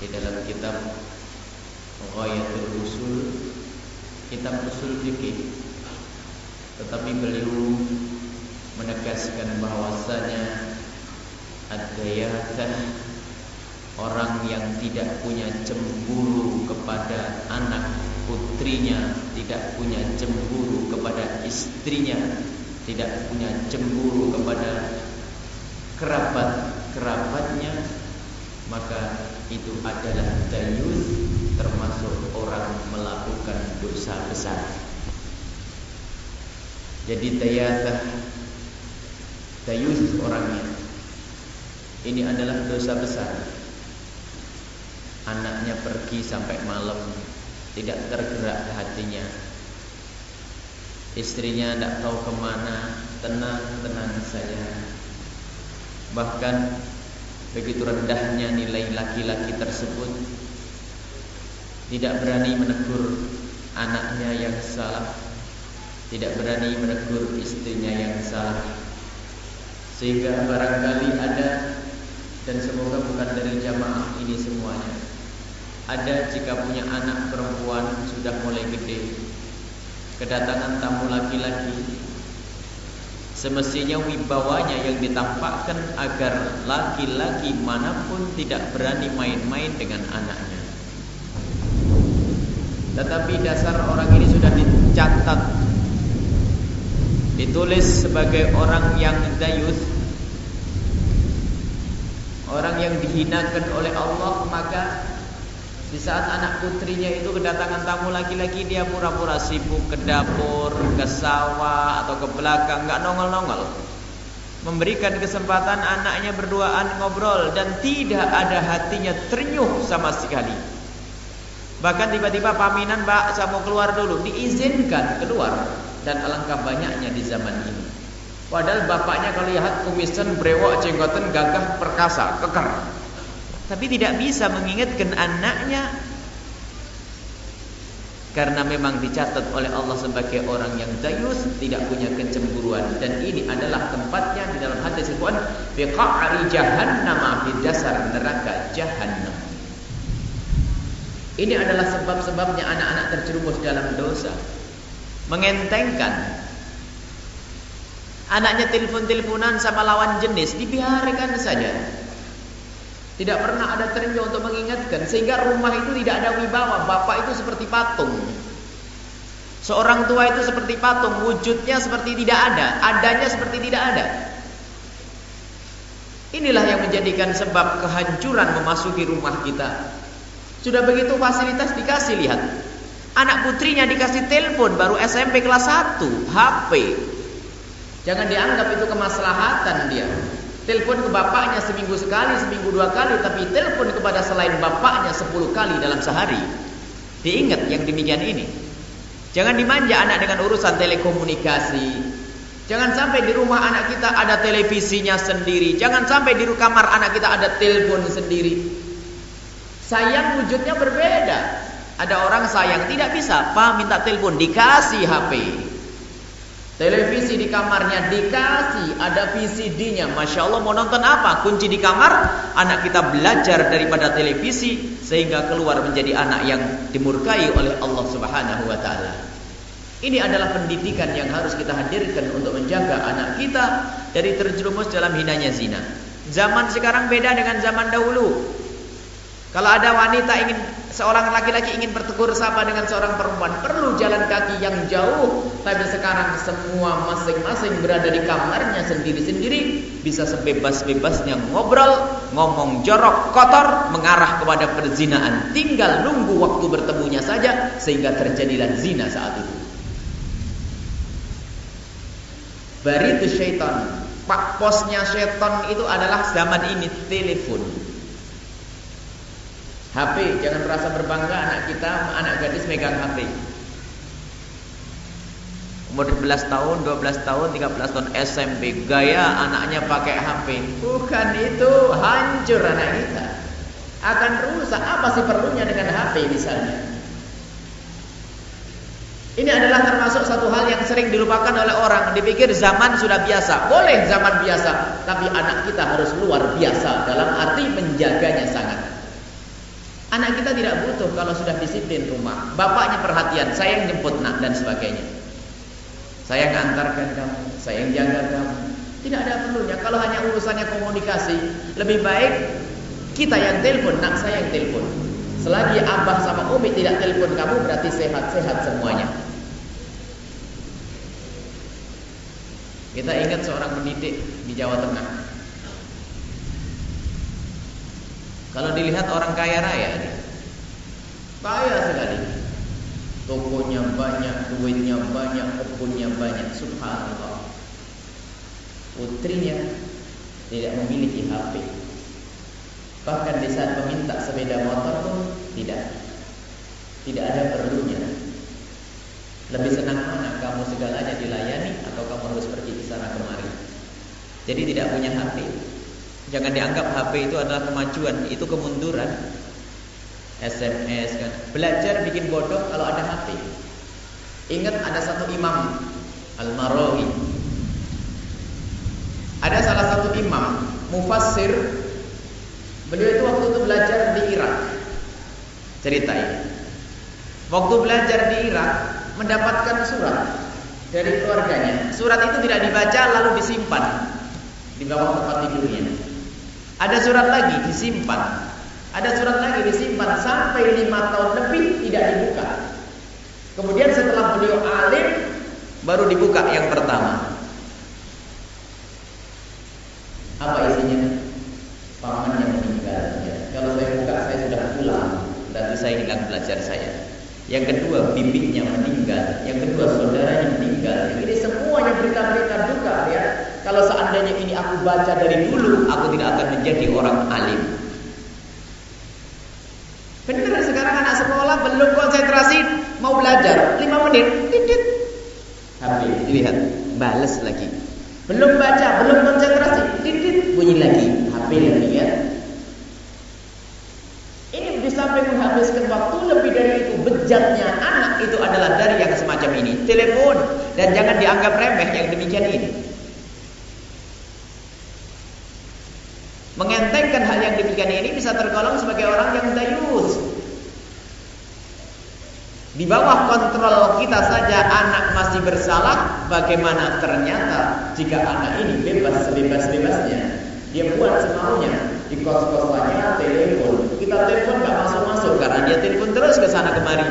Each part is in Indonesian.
di dalam kitab Ghayatul Usul kitab usul fikih. Tetapi beliau menegaskan bahwasanya ad-dayathah orang yang tidak punya cemburu kepada anak putrinya, tidak punya cemburu kepada istrinya, tidak punya cemburu kepada kerabat-kerabatnya, maka itu adalah dayus termasuk orang melakukan dosa besar. Jadi dayatah dayus orangnya ini adalah dosa besar. Anaknya pergi sampai malam tidak tergerak hatinya. Istrinya tidak tahu ke mana, tenang-tenang saja. Bahkan begitu rendahnya nilai laki-laki tersebut tidak berani menegur anaknya yang salah, tidak berani menegur istrinya yang salah. Sehingga barangkali ada dan semoga bukan dari jamaah ini semuanya. Ada jika punya anak perempuan sudah mulai gede, kedatangan tamu laki-laki, semestinya wibawanya yang ditampakkan agar laki-laki mana pun tidak berani main-main dengan anaknya. Tetapi dasar orang ini sudah dicatat, ditulis sebagai orang yang dayus Orang yang dihinakan oleh Allah maka di saat anak putrinya itu kedatangan tamu laki-laki dia pura-pura sibuk ke dapur, ke sawah atau ke belakang, nggak nongol-nongol. Memberikan kesempatan anaknya berduaan ngobrol dan tidak ada hatinya ternyuh sama sekali. Bahkan tiba-tiba paminan, Mbak, saya mau keluar dulu, diizinkan keluar dan alangkah banyaknya di zaman ini. Padahal bapaknya kalau lihat kumisan, brewok, jenggotan, gagah, perkasa, kekar. Tapi tidak bisa mengingatkan anaknya karena memang dicatat oleh Allah sebagai orang yang dayus, tidak punya kecemburuan dan ini adalah tempatnya di dalam hadis Al-Qur'an fi jahannam neraka jahannam. Ini adalah sebab-sebabnya anak-anak terjerumus dalam dosa. Mengentengkan Anaknya telepon-teleponan sama lawan jenis dibiarkan saja. Tidak pernah ada terinjau untuk mengingatkan sehingga rumah itu tidak ada wibawa. Bapak itu seperti patung. Seorang tua itu seperti patung, wujudnya seperti tidak ada, adanya seperti tidak ada. Inilah yang menjadikan sebab kehancuran memasuki rumah kita. Sudah begitu fasilitas dikasih lihat. Anak putrinya dikasih telepon baru SMP kelas 1, HP, Jangan dianggap itu kemaslahatan dia. Telepon ke bapaknya seminggu sekali, seminggu dua kali, tapi telepon kepada selain bapaknya sepuluh kali dalam sehari. Diingat yang demikian ini. Jangan dimanja anak dengan urusan telekomunikasi. Jangan sampai di rumah anak kita ada televisinya sendiri. Jangan sampai di kamar anak kita ada telepon sendiri. Sayang wujudnya berbeda. Ada orang sayang tidak bisa, Pak minta telepon dikasih HP. Televisi di kamarnya dikasih, ada VCD-nya. Masya Allah mau nonton apa? Kunci di kamar, anak kita belajar daripada televisi sehingga keluar menjadi anak yang dimurkai oleh Allah Subhanahu wa taala. Ini adalah pendidikan yang harus kita hadirkan untuk menjaga anak kita dari terjerumus dalam hinanya zina. Zaman sekarang beda dengan zaman dahulu. Kalau ada wanita ingin seorang laki-laki ingin bertegur sapa dengan seorang perempuan, perlu jalan kaki yang jauh. Tapi sekarang semua masing-masing berada di kamarnya sendiri-sendiri, bisa sebebas-bebasnya ngobrol, ngomong jorok, kotor, mengarah kepada perzinaan. Tinggal nunggu waktu bertemunya saja sehingga terjadilah zina saat itu. Baritu syaitan. Pak posnya syaitan itu adalah zaman ini telepon. HP, jangan merasa berbangga anak kita, anak gadis megang HP. Umur 11 tahun, 12 tahun, 13 tahun SMP, gaya anaknya pakai HP. Bukan itu, hancur anak kita. Akan rusak. Apa sih perlunya dengan HP misalnya? Ini adalah termasuk satu hal yang sering dilupakan oleh orang. Dipikir zaman sudah biasa. Boleh zaman biasa. Tapi anak kita harus luar biasa. Dalam arti menjaganya sangat. Anak kita tidak butuh kalau sudah disiplin rumah. Bapaknya perhatian, saya yang jemput nak dan sebagainya. Saya yang antarkan kamu, saya yang jaga kamu. Tidak ada perlunya. Kalau hanya urusannya komunikasi, lebih baik kita yang telepon, nak saya yang telepon. Selagi abah sama umi tidak telepon kamu, berarti sehat-sehat semuanya. Kita ingat seorang pendidik di Jawa Tengah. Kalau dilihat orang kaya raya dia. Kaya sekali. Tokonya banyak, duitnya banyak, kebunnya banyak. Subhanallah. Putrinya tidak memiliki HP. Bahkan di saat meminta sepeda motor pun tidak. Tidak ada perlunya. Lebih senang mana kamu segalanya dilayani atau kamu harus pergi ke sana kemari. Jadi tidak punya HP. Jangan dianggap HP itu adalah kemajuan, itu kemunduran. SMS kan. Belajar bikin bodoh kalau ada HP. Ingat ada satu imam Al-Marawi. Ada salah satu imam mufassir beliau itu waktu itu belajar di Irak. Ceritain. Waktu belajar di Irak mendapatkan surat dari keluarganya. Surat itu tidak dibaca lalu disimpan di bawah tempat tidurnya. Ada surat lagi disimpan. Ada surat lagi disimpan sampai lima tahun lebih tidak dibuka. Kemudian setelah beliau alim baru dibuka yang pertama. Apa isinya? Paman yang meninggal. Ya. Kalau saya buka saya sudah pulang. Berarti saya hilang belajar saya. Yang kedua bibinya meninggal. Yang kedua saudaranya meninggal. Ini semuanya berita-berita duka ya. Kalau seandainya ini aku baca dari dulu, aku tidak akan menjadi orang alim. Benar sekarang anak sekolah belum konsentrasi mau belajar 5 menit, titit. Habis, lihat, balas lagi. Belum baca, belum konsentrasi, titit, bunyi lagi, HP lagi ya. Ini di samping menghabiskan waktu lebih dari itu bejatnya anak itu adalah dari yang semacam ini, telepon dan jangan dianggap remeh yang demikian ini. Mengentengkan hal yang demikian ini bisa tergolong sebagai orang yang dayus. Di bawah kontrol kita saja anak masih bersalah, bagaimana ternyata jika anak ini bebas sebebas-bebasnya, dia buat semaunya di kos-kosannya telepon. Kita telepon nggak masuk-masuk karena dia telepon terus ke sana kemari.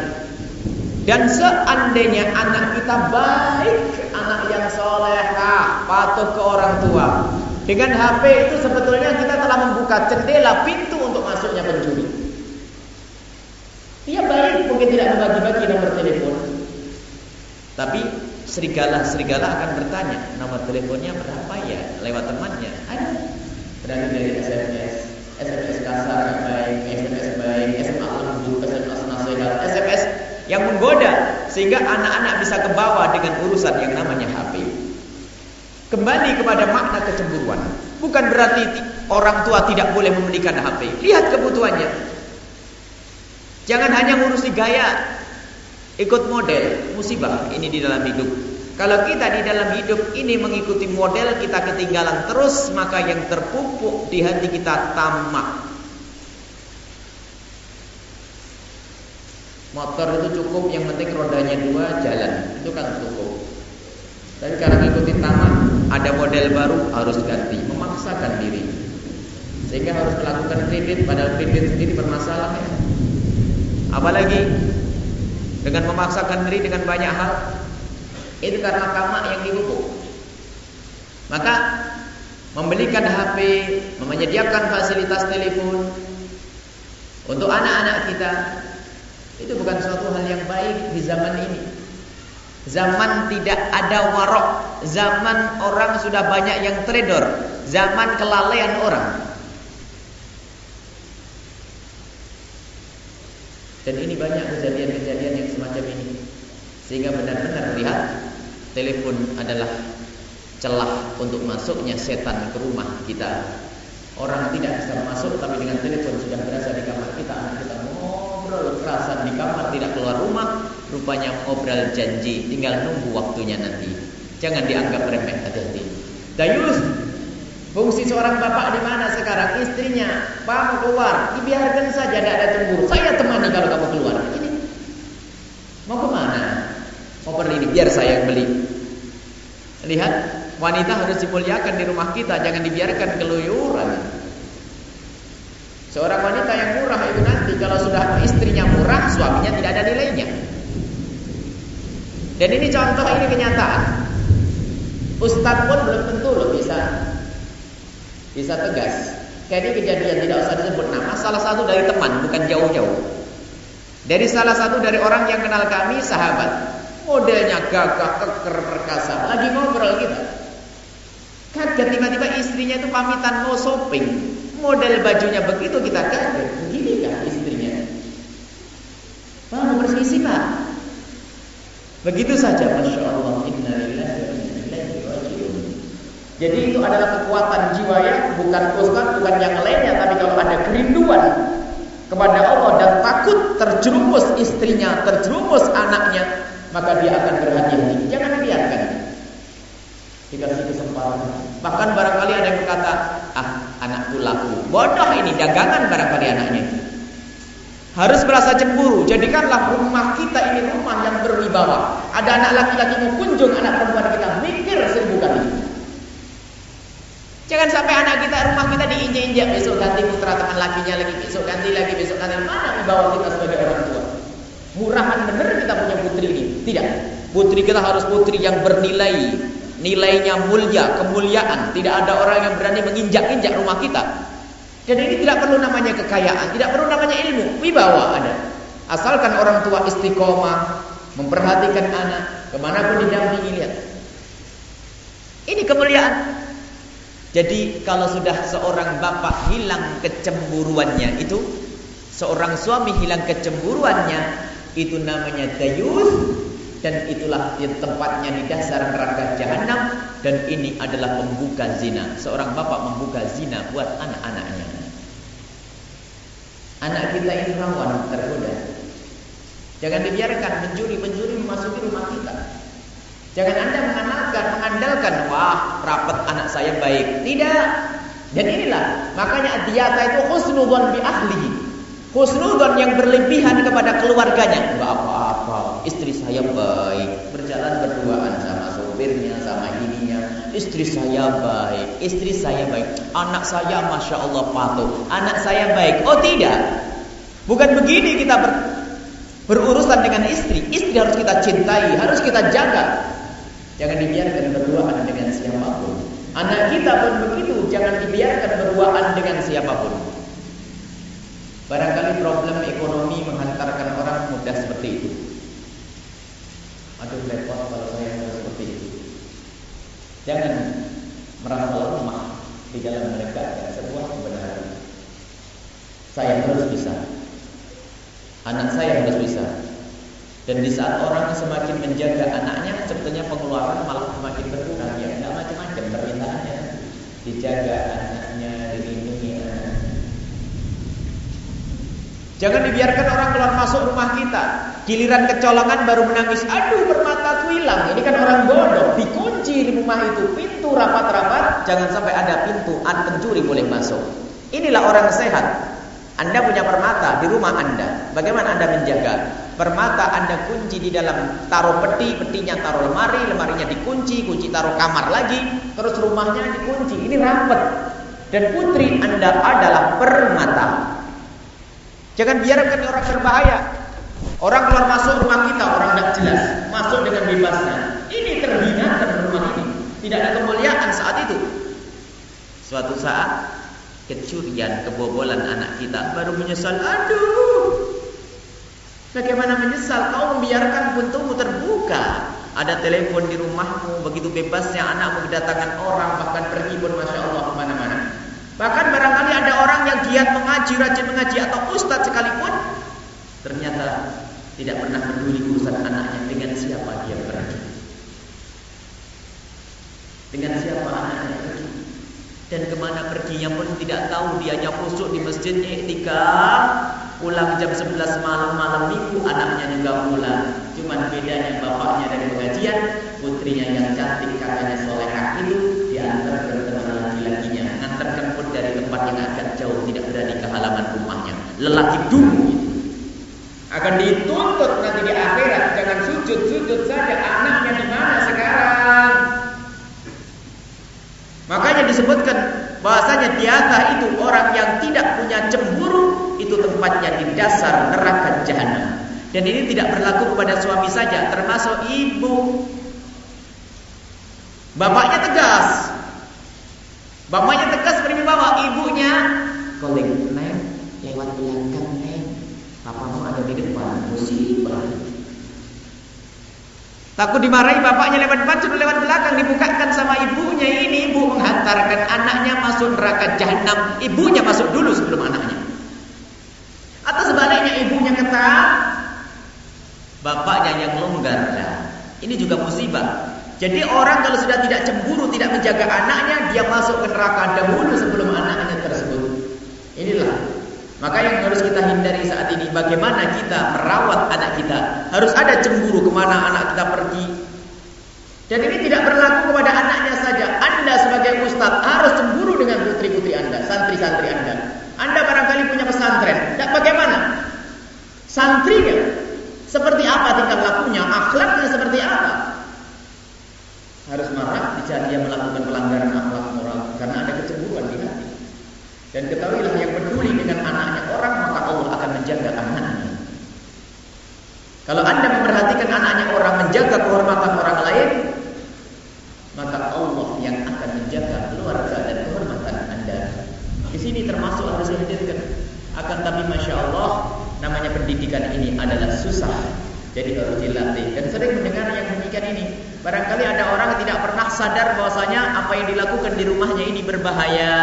Dan seandainya anak kita baik, anak yang solehah, patuh ke orang tua, dengan HP itu sebetulnya kita telah membuka jendela pintu untuk masuknya pencuri. Dia mungkin tidak membagi-bagi nomor telepon. Tapi serigala-serigala akan bertanya, nomor teleponnya berapa ya? Lewat temannya. Ada. Berani dari SMS, SMS kasar baik, SMS baik, SMS lembut, SMS nasihat, SMS yang menggoda sehingga anak-anak bisa kebawa dengan urusan yang namanya HP. Kembali kepada makna kecemburuan. Bukan berarti orang tua tidak boleh membelikan HP. Lihat kebutuhannya. Jangan hanya ngurusi gaya. Ikut model, musibah ini di dalam hidup. Kalau kita di dalam hidup ini mengikuti model kita ketinggalan terus, maka yang terpupuk di hati kita tamak. Motor itu cukup, yang penting rodanya dua jalan, itu kan cukup. Tapi karena ngikutin tamak, ada model baru harus ganti, memaksakan diri. Sehingga harus melakukan kredit, padahal kredit sendiri bermasalah ya. Apalagi dengan memaksakan diri dengan banyak hal, itu karena tamak yang dipupuk. Maka membelikan HP, menyediakan fasilitas telepon untuk anak-anak kita itu bukan suatu hal yang baik di zaman ini. Zaman tidak ada warok Zaman orang sudah banyak yang trader Zaman kelalaian orang Dan ini banyak kejadian-kejadian yang semacam ini Sehingga benar-benar melihat Telepon adalah celah untuk masuknya setan ke rumah kita Orang tidak bisa masuk tapi dengan telepon sudah berasa di kamar kita Anak kita ngobrol kerasan di kamar tidak keluar rumah Rupanya ngobrol janji, tinggal nunggu waktunya nanti. Jangan dianggap remeh, hati-hati. Dayus, Fungsi seorang bapak di mana sekarang? Istrinya, Pak mau keluar, dibiarkan saja, tidak ada cemburu. Saya temani kalau kamu keluar. Ini mau ke mana? Mau pergi ini, biar saya beli. Lihat, wanita harus dimuliakan di rumah kita, jangan dibiarkan keluyuran. Seorang wanita yang murah itu nanti kalau sudah istrinya murah, suaminya tidak ada nilainya. Dan ini contoh, ini kenyataan. Ustadz pun belum tentu loh bisa bisa tegas. Ini kejadian tidak usah disebut nama, salah satu dari teman, bukan jauh-jauh. Dari salah satu dari orang yang kenal kami, sahabat. Modelnya gagah, keker, perkasa. Lagi ngobrol kita. Kaget tiba-tiba istrinya itu pamitan mau shopping. Model bajunya begitu kita kaget. Begini kan istrinya. Pak bersisi pak. Begitu saja, masya Allah. Innalillahi jadi itu adalah kekuatan jiwa ya, bukan ustaz, bukan yang lainnya, tapi kalau ada kerinduan kepada Allah dan takut terjerumus istrinya, terjerumus anaknya, maka dia akan berhati-hati. Jangan dibiarkan. Dikasih kesempatan. Bahkan barangkali ada yang berkata, ah anakku laku. Bodoh ini dagangan barangkali anaknya. Harus merasa cemburu. Jadikanlah rumah kita ini rumah yang berwibawa. Ada anak laki-laki mau kunjung anak perempuan kita, mikir seribu kali. Jangan sampai anak kita, rumah diinjak-injak besok ganti putra teman lakinya lagi, besok ganti lagi, besok ganti mana bawa kita sebagai orang tua? Murahan benar kita punya putri ini? Tidak. Putri kita harus putri yang bernilai, nilainya mulia, kemuliaan. Tidak ada orang yang berani menginjak-injak rumah kita. Dan ini tidak perlu namanya kekayaan, tidak perlu namanya ilmu, wibawa ada. Asalkan orang tua istiqomah, memperhatikan anak, ke mana pun didampingi lihat. Ini kemuliaan. Jadi kalau sudah seorang bapak hilang kecemburuannya itu seorang suami hilang kecemburuannya itu namanya dayus dan itulah tempatnya di dasar neraka jahanam dan ini adalah pembuka zina. Seorang bapak membuka zina buat anak-anaknya. Anak kita ini rawan tergoda. Jangan dibiarkan mencuri-mencuri memasuki rumah kita. Jangan Anda mengandalkan, mengandalkan, wah rapat anak saya baik. Tidak. Dan inilah, makanya diata itu husnudon bi ahlihi. Husnudon yang berlebihan kepada keluarganya. Enggak apa-apa, istri saya baik. Berjalan berduaan sama sopirnya, sama ininya. Istri saya baik, istri saya baik. Anak saya Masya Allah patuh. Anak saya baik. Oh tidak. Bukan begini kita ber, berurusan dengan istri. Istri harus kita cintai, harus kita jaga. Jangan dibiarkan berduaan dengan siapa pun. Anak kita pun begitu, jangan dibiarkan berduaan dengan siapa pun. Barangkali problem ekonomi menghantarkan orang mudah seperti itu. Aduh repot kalau saya harus seperti itu. Jangan merasa lemah di dalam menegakkan sebuah kebenaran. Saya harus bisa. Anak saya harus bisa. Dan di saat orang semakin menjaga anaknya, sebetulnya pengeluaran malah semakin berkurang. Ya, tidak macam-macam permintaannya. Dijaga anaknya, dilindungi anaknya. Jangan dibiarkan orang keluar masuk rumah kita. Giliran kecolongan baru menangis. Aduh, permataku hilang. Ini kan orang bodoh. Dikunci di rumah itu. Pintu rapat-rapat. Jangan sampai ada pintu. Pencuri boleh masuk. Inilah orang sehat. Anda punya permata di rumah Anda. Bagaimana Anda menjaga? Permata Anda kunci di dalam taruh peti, petinya taruh lemari, lemarinya dikunci, kunci taruh kamar lagi, terus rumahnya dikunci. Ini rapat. Dan putri Anda adalah permata. Jangan biarkan orang berbahaya. Orang keluar masuk rumah kita, orang tidak jelas. Masuk dengan bebasnya. Ini terhina rumah ini. Tidak ada kemuliaan saat itu. Suatu saat kecurian, kebobolan anak kita baru menyesal. Aduh, bagaimana menyesal? Kau membiarkan pintumu terbuka. Ada telepon di rumahmu, begitu bebasnya anakmu kedatangan orang, bahkan pergi pun masya Allah ke mana-mana. Bahkan barangkali ada orang yang giat mengaji, rajin mengaji atau ustadz sekalipun, ternyata tidak pernah peduli urusan anaknya dengan siapa dia pergi. Dengan siapa anaknya pergi. Dan ke mana perginya pun tidak tahu Dia hanya pusuk di masjidnya iktikaf Pulang jam 11 malam Malam minggu anaknya juga pulang Cuman bedanya bapaknya dari pengajian Putrinya yang cantik katanya solehah itu Diantar ke teman laki-lakinya yang akan jauh tidak berani ke halaman rumahnya. Lelaki dulu itu. Akan dituntut nanti di akhirat. Jangan sujud-sujud saja. Anaknya di mana sekarang? Makanya disebutkan bahasanya tiada itu orang yang tidak punya cemburu itu tempatnya di dasar neraka jahanam. Dan ini tidak berlaku kepada suami saja, termasuk ibu. Bapaknya tegas. Bapaknya tegas bawa ibunya. Koling, neng, lewat belakang neng. Papamu ada di depan, musibah. Takut dimarahi bapaknya lewat depan, sudah lewat belakang dibukakan sama ibunya. Ini ibu menghantarkan anaknya masuk neraka jahanam. Ibunya masuk dulu sebelum anaknya. Atau sebaliknya ibunya ketat, bapaknya yang longgar. Ini juga musibah. Jadi orang kalau sudah tidak cemburu, tidak menjaga anaknya, dia masuk ke neraka dahulu sebelum anaknya tersebut. Inilah. Maka yang harus kita hindari bagaimana kita merawat anak kita. Harus ada cemburu ke mana anak kita pergi. Dan ini tidak berlaku kepada anaknya saja. Anda sebagai ustadz harus cemburu dengan putri-putri Anda, santri-santri Anda. Anda barangkali punya pesantren. Dan bagaimana? Santrinya seperti apa tingkah lakunya, akhlaknya seperti apa? Harus marah jika dia melakukan pelanggaran akhlak moral karena ada kecemburuan di hati. Dan ketahuilah yang peduli dengan anaknya orang maka Allah akan menjaga anaknya. Kalau anda memperhatikan anaknya orang menjaga kehormatan orang lain, maka Allah yang akan menjaga keluarga dan kehormatan anda. Di sini termasuk harus dihadirkan. Akan tapi masya Allah namanya pendidikan ini adalah susah. Jadi harus dilatih. Dan sering mendengar yang demikian ini. Barangkali ada orang yang tidak pernah sadar bahwasanya apa yang dilakukan di rumahnya ini berbahaya.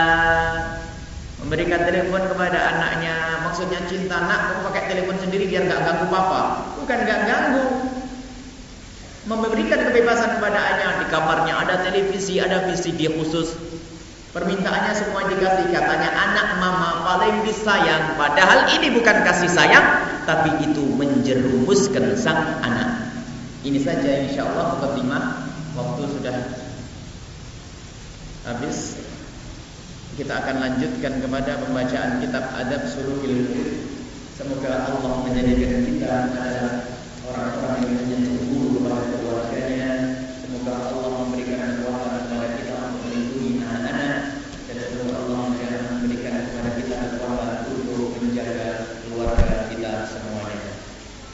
Memberikan telepon kepada anaknya, maksudnya cinta nak, kamu pakai telepon sendiri biar gak ganggu papa. Bukan gak ganggu. Memberikan kebebasan kepada anaknya di kamarnya ada televisi, ada VCD khusus Permintaannya semua dikasih katanya anak mama paling disayang padahal ini bukan kasih sayang tapi itu menjerumuskan sang anak. Ini saja insya Allah khotimah waktu sudah habis kita akan lanjutkan kepada pembacaan kitab adab sulukil Semoga Allah menjadikan kita adalah orang-orang yang menyentuh kepada keluarganya. Semoga Allah memberikan kekuatan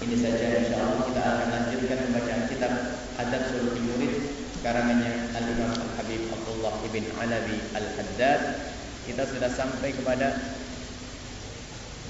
Ini saja insya Allah kita akan lanjutkan pembacaan kitab Adab Suluk Murid karangannya Al-Imam Al-Habib Abdullah Ibn Alawi Al-Haddad. Kita sudah sampai kepada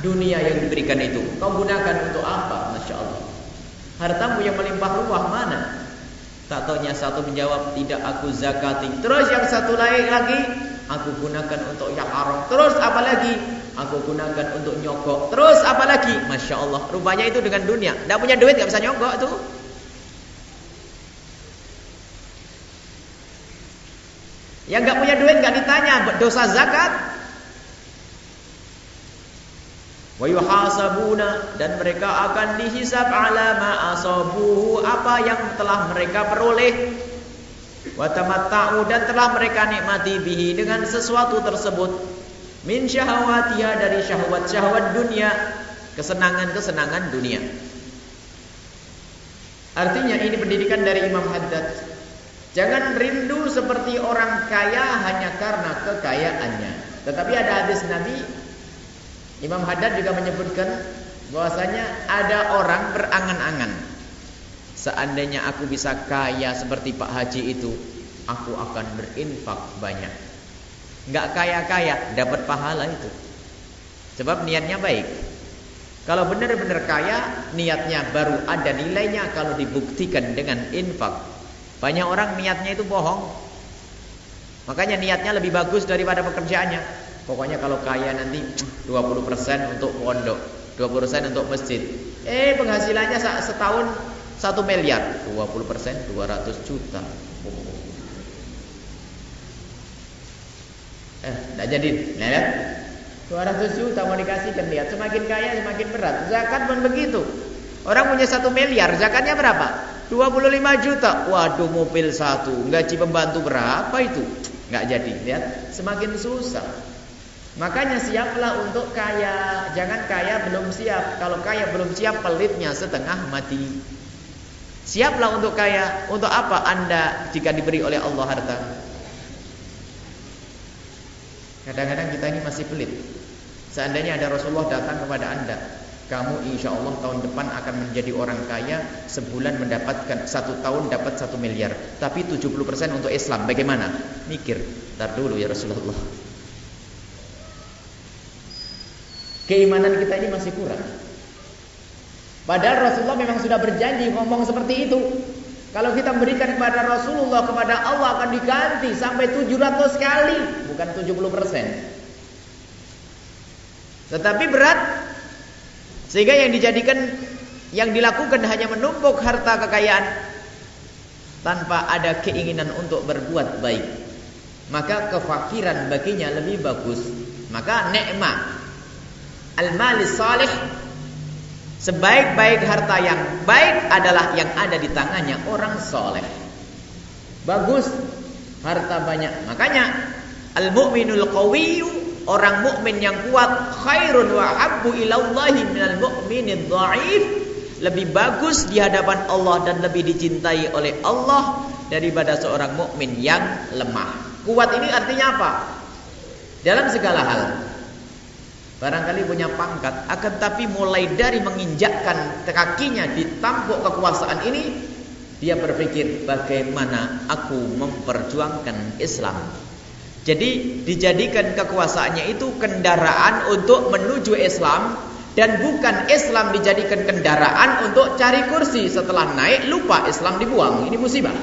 dunia yang diberikan itu. Kau gunakan untuk apa? Masya Allah. Hartamu yang melimpah ruah mana? Tak taunya satu menjawab tidak aku zakati. Terus yang satu lain lagi aku gunakan untuk yang haram. Terus apa lagi? Aku gunakan untuk nyogok. Terus apa lagi? Masya Allah. Rupanya itu dengan dunia. Tidak punya duit nggak bisa nyogok tuh. Yang nggak punya duit nggak ditanya dosa zakat. Wa yuhasabuna dan mereka akan dihisab ala ma asabuhu apa yang telah mereka peroleh. Wa tamatta'u dan telah mereka nikmati bihi dengan sesuatu tersebut min syahawatiha dari syahwat-syahwat dunia, kesenangan-kesenangan dunia. Artinya ini pendidikan dari Imam Haddad. Jangan rindu seperti orang kaya hanya karena kekayaannya. Tetapi ada hadis Nabi Imam Haddad juga menyebutkan bahwasanya ada orang berangan-angan. Seandainya aku bisa kaya seperti Pak Haji itu, aku akan berinfak banyak. Enggak kaya-kaya dapat pahala itu. Sebab niatnya baik. Kalau benar-benar kaya, niatnya baru ada nilainya kalau dibuktikan dengan infak. Banyak orang niatnya itu bohong. Makanya niatnya lebih bagus daripada pekerjaannya. Pokoknya kalau kaya nanti 20% untuk pondok, 20% untuk masjid. Eh penghasilannya setahun 1 miliar, 20% 200 juta. Eh, tidak jadi. Lihat. 200 juta mau dikasihkan lihat. Semakin kaya semakin berat. Zakat pun begitu. Orang punya 1 miliar, zakatnya berapa? 25 juta. Waduh, mobil satu. Gaji pembantu berapa itu? Nggak jadi. Lihat, semakin susah. Makanya siaplah untuk kaya. Jangan kaya belum siap. Kalau kaya belum siap, pelitnya setengah mati. Siaplah untuk kaya. Untuk apa Anda jika diberi oleh Allah harta? Kadang-kadang kita ini masih pelit. Seandainya ada Rasulullah datang kepada Anda, kamu insya Allah tahun depan akan menjadi orang kaya sebulan mendapatkan satu tahun dapat satu miliar tapi 70% untuk Islam bagaimana mikir tar dulu ya Rasulullah keimanan kita ini masih kurang padahal Rasulullah memang sudah berjanji ngomong seperti itu kalau kita berikan kepada Rasulullah kepada Allah akan diganti sampai 700 kali bukan 70% tetapi berat sehingga yang dijadikan yang dilakukan hanya menumpuk harta kekayaan tanpa ada keinginan untuk berbuat baik. maka kefakiran baginya lebih bagus. Maka nikmat al-mali salih sebaik-baik harta yang baik adalah yang ada di tangannya orang soleh. Bagus harta banyak. Makanya al-mu'minul qawiyyu orang mukmin yang kuat khairun wa habbu ilallahi minal mu'minid dhaif lebih bagus di hadapan Allah dan lebih dicintai oleh Allah daripada seorang mukmin yang lemah. Kuat ini artinya apa? Dalam segala hal. Barangkali punya pangkat, akan tapi mulai dari menginjakkan kakinya di tampuk kekuasaan ini, dia berpikir bagaimana aku memperjuangkan Islam. Jadi dijadikan kekuasaannya itu kendaraan untuk menuju Islam dan bukan Islam dijadikan kendaraan untuk cari kursi setelah naik lupa Islam dibuang. Ini musibah.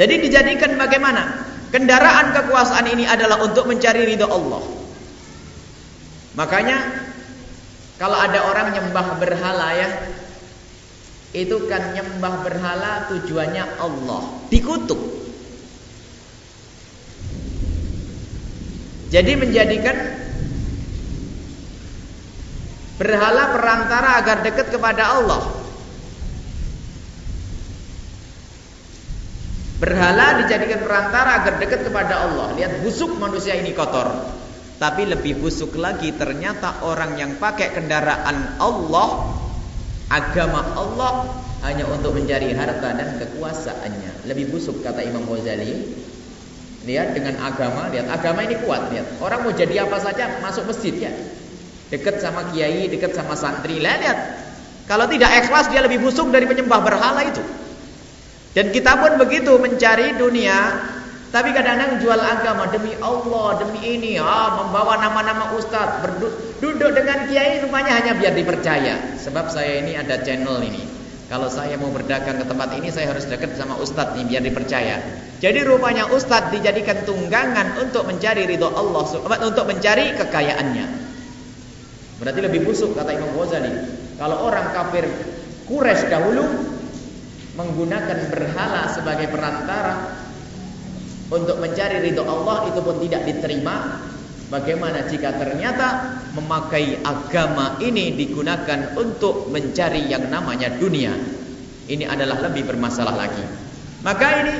Jadi dijadikan bagaimana? Kendaraan kekuasaan ini adalah untuk mencari ridho Allah. Makanya kalau ada orang nyembah berhala ya, itu kan nyembah berhala tujuannya Allah, dikutuk. Jadi menjadikan berhala perantara agar dekat kepada Allah. Berhala dijadikan perantara agar dekat kepada Allah. Lihat busuk manusia ini kotor. Tapi lebih busuk lagi ternyata orang yang pakai kendaraan Allah, agama Allah hanya untuk mencari harta dan kekuasaannya. Lebih busuk kata Imam Ghazali. Lihat dengan agama, lihat agama ini kuat, lihat. Orang mau jadi apa saja masuk masjid ya. Dekat sama kiai, dekat sama santri. Lihat, lihat. Kalau tidak ikhlas dia lebih busuk dari penyembah berhala itu. Dan kita pun begitu mencari dunia, tapi kadang-kadang jual agama demi Allah, demi ini, ah, membawa nama-nama ustaz, duduk dengan kiai rupanya hanya biar dipercaya. Sebab saya ini ada channel ini. Kalau saya mau berdagang ke tempat ini saya harus dekat sama ustaz nih biar dipercaya. Jadi rupanya ustaz dijadikan tunggangan untuk mencari ridho Allah, untuk mencari kekayaannya. Berarti lebih busuk kata Imam Ghazali. Kalau orang kafir Quraisy dahulu menggunakan berhala sebagai perantara untuk mencari ridho Allah itu pun tidak diterima. Bagaimana jika ternyata memakai agama ini digunakan untuk mencari yang namanya dunia? Ini adalah lebih bermasalah lagi. Maka ini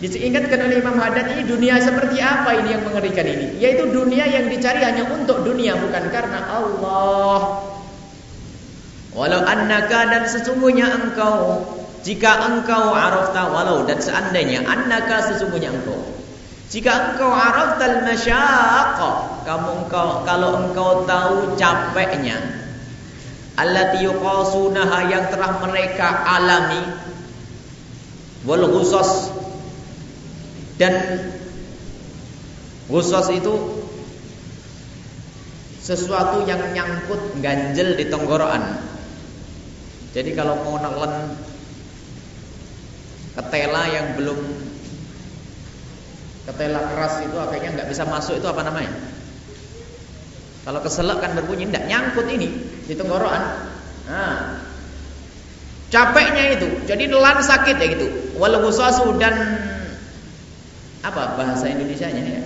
diingatkan oleh Imam Haddad ini dunia seperti apa ini yang mengerikan ini? Yaitu dunia yang dicari hanya untuk dunia bukan karena Allah. Walau annaka dan sesungguhnya engkau jika engkau arafta walau dan seandainya annaka sesungguhnya engkau. Jika engkau araftal masyaqqa, kamu engkau kalau engkau tahu capeknya allati yuqasunaha yang telah mereka alami wal ghusus dan ghusus itu sesuatu yang nyangkut ganjel di tenggorokan. Jadi kalau mau nelen ketela yang belum ketela keras itu akhirnya nggak bisa masuk itu apa namanya? Kalau keselak kan berbunyi tidak nyangkut ini di tenggorokan. Nah, capeknya itu, jadi nelan sakit ya gitu. Walau dan apa bahasa Indonesia-nya ya?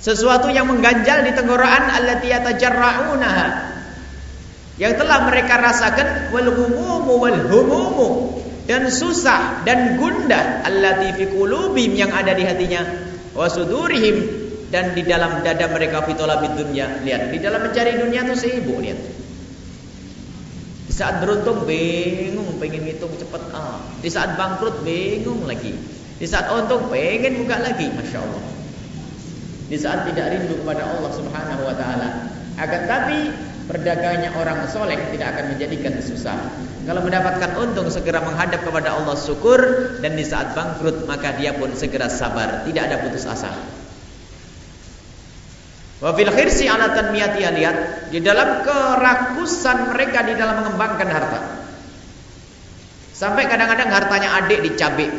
Sesuatu yang mengganjal di tenggorokan allati yatajarra'unaha. Yang telah mereka rasakan wal humumu wal humumu dan susah dan gundah allati fi qulubihim yang ada di hatinya wasudurihim dan di dalam dada mereka fitolabid dunia lihat di dalam mencari dunia itu sibuk lihat. Di saat beruntung bingung pengen ngitung cepat ah. Di saat bangkrut bingung lagi. Di saat untung pengen buka lagi masya Allah. Di saat tidak rindu kepada Allah subhanahu wa taala. Akan tapi Perdagangnya orang soleh tidak akan menjadikan susah. Kalau mendapatkan untung segera menghadap kepada Allah syukur dan di saat bangkrut maka dia pun segera sabar, tidak ada putus asa. Wa fil khirsi ala tanmiyati lihat di dalam kerakusan mereka di dalam mengembangkan harta. Sampai kadang-kadang hartanya adik dicabik.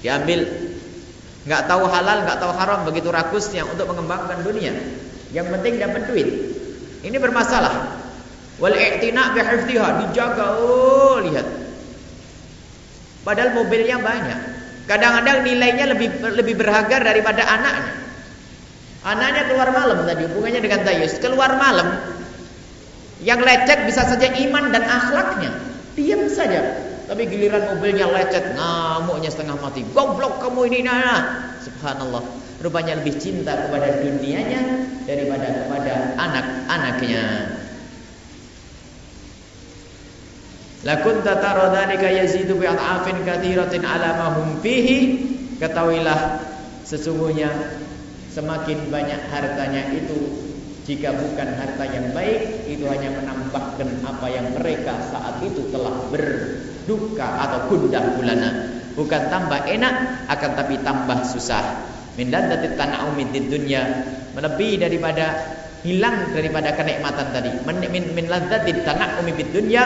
Diambil nggak tahu halal, nggak tahu haram begitu rakusnya untuk mengembangkan dunia. Yang penting dapat duit. Ini bermasalah. Wal i'tina' bihifdhiha, dijaga. Oh, lihat. Padahal mobilnya banyak. Kadang-kadang nilainya lebih lebih berharga daripada anaknya. Anaknya keluar malam tadi hubungannya dengan Dayus. Keluar malam yang lecet bisa saja iman dan akhlaknya. Diam saja. Tapi giliran mobilnya lecet, ngamuknya setengah mati. Goblok kamu ini nah. Subhanallah. Rupanya lebih cinta kepada dunianya daripada kepada anak-anaknya. Lakun tatara dzalika yazidu bi at'afin katsiratin ala ma hum fihi. Ketahuilah sesungguhnya semakin banyak hartanya itu jika bukan harta yang baik itu hanya menambahkan apa yang mereka saat itu telah ber duka atau gundah gulana. Bukan tambah enak, akan tapi tambah susah. Min tan'umi di dunya, melebihi daripada hilang daripada kenikmatan tadi. Min min, min ladzati tan'umi di dunya